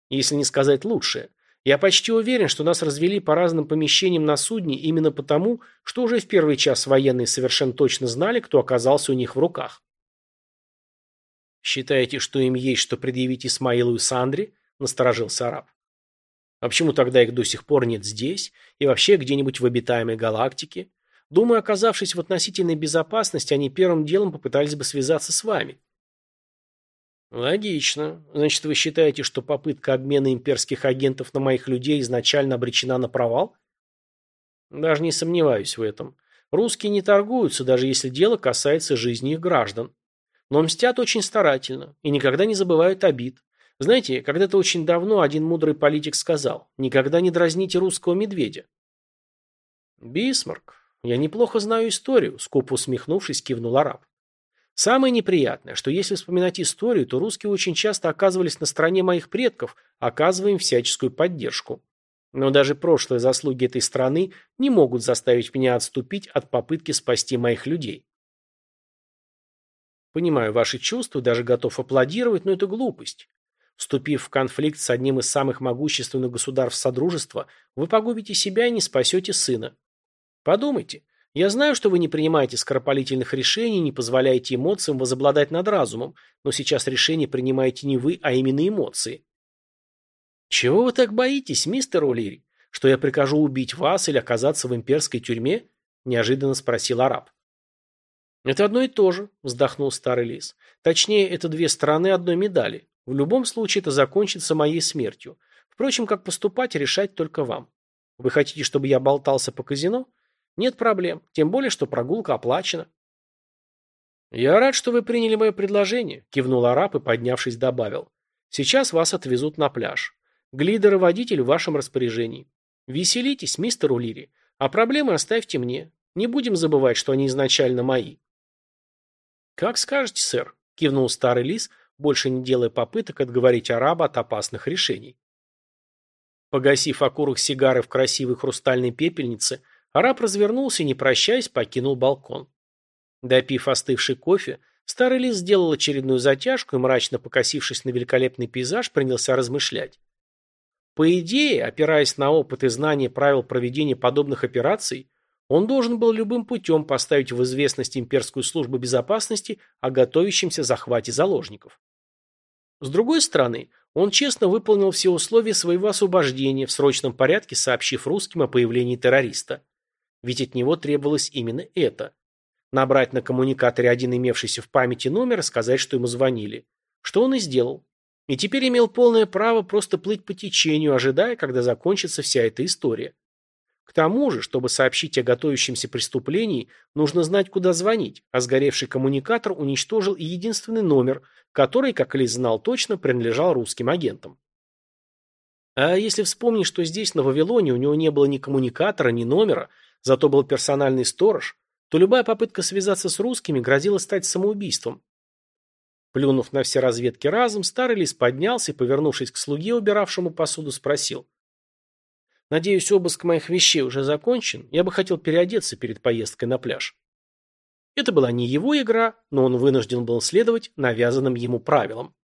Если не сказать лучшая. Я почти уверен, что нас развели по разным помещениям на судне именно потому, что уже в первый час военные совершенно точно знали, кто оказался у них в руках. «Считаете, что им есть что предъявить Исмаилу и Сандре?» – насторожился араб. «А почему тогда их до сих пор нет здесь и вообще где-нибудь в обитаемой галактике? Думаю, оказавшись в относительной безопасности, они первым делом попытались бы связаться с вами». Логично. Значит, вы считаете, что попытка обмена имперских агентов на моих людей изначально обречена на провал? Даже не сомневаюсь в этом. Русские не торгуются, даже если дело касается жизни их граждан. Но мстят очень старательно и никогда не забывают обид. Знаете, когда-то очень давно один мудрый политик сказал, никогда не дразните русского медведя. Бисмарк, я неплохо знаю историю, скупо усмехнувшись, кивнул араб. Самое неприятное, что если вспоминать историю, то русские очень часто оказывались на стороне моих предков, оказывая им всяческую поддержку. Но даже прошлые заслуги этой страны не могут заставить меня отступить от попытки спасти моих людей. Понимаю ваши чувства, даже готов аплодировать, но это глупость. Вступив в конфликт с одним из самых могущественных государств Содружества, вы погубите себя и не спасете сына. Подумайте, я знаю, что вы не принимаете скоропалительных решений, не позволяете эмоциям возобладать над разумом, но сейчас решение принимаете не вы, а именно эмоции. Чего вы так боитесь, мистер О'Лири? Что я прикажу убить вас или оказаться в имперской тюрьме? Неожиданно спросил араб. Это одно и то же, вздохнул старый лис. Точнее, это две стороны одной медали. В любом случае это закончится моей смертью. Впрочем, как поступать, решать только вам. Вы хотите, чтобы я болтался по казино? Нет проблем, тем более, что прогулка оплачена. Я рад, что вы приняли мое предложение, кивнул араб и, поднявшись, добавил. Сейчас вас отвезут на пляж. Глидер и водитель в вашем распоряжении. Веселитесь, мистер Улири, а проблемы оставьте мне. Не будем забывать, что они изначально мои. Как скажете, сэр, кивнул старый лис, больше не делая попыток отговорить араба от опасных решений. Погасив окурок сигары в красивой хрустальной пепельнице, Араб развернулся не прощаясь, покинул балкон. Допив остывший кофе, старый лис сделал очередную затяжку и, мрачно покосившись на великолепный пейзаж, принялся размышлять. По идее, опираясь на опыт и знания правил проведения подобных операций, он должен был любым путем поставить в известность имперскую службу безопасности о готовящемся захвате заложников. С другой стороны, он честно выполнил все условия своего освобождения, в срочном порядке сообщив русским о появлении террориста. Ведь от него требовалось именно это. Набрать на коммуникаторе один имевшийся в памяти номер и сказать, что ему звонили. Что он и сделал. И теперь имел полное право просто плыть по течению, ожидая, когда закончится вся эта история. К тому же, чтобы сообщить о готовящемся преступлении, нужно знать, куда звонить, а сгоревший коммуникатор уничтожил и единственный номер, который, как Лис знал точно, принадлежал русским агентам. А если вспомнить, что здесь, на Вавилоне, у него не было ни коммуникатора, ни номера, зато был персональный сторож, то любая попытка связаться с русскими грозила стать самоубийством. Плюнув на все разведки разом, старый лис поднялся и, повернувшись к слуге, убиравшему посуду, спросил. «Надеюсь, обыск моих вещей уже закончен. Я бы хотел переодеться перед поездкой на пляж». Это была не его игра, но он вынужден был следовать навязанным ему правилам.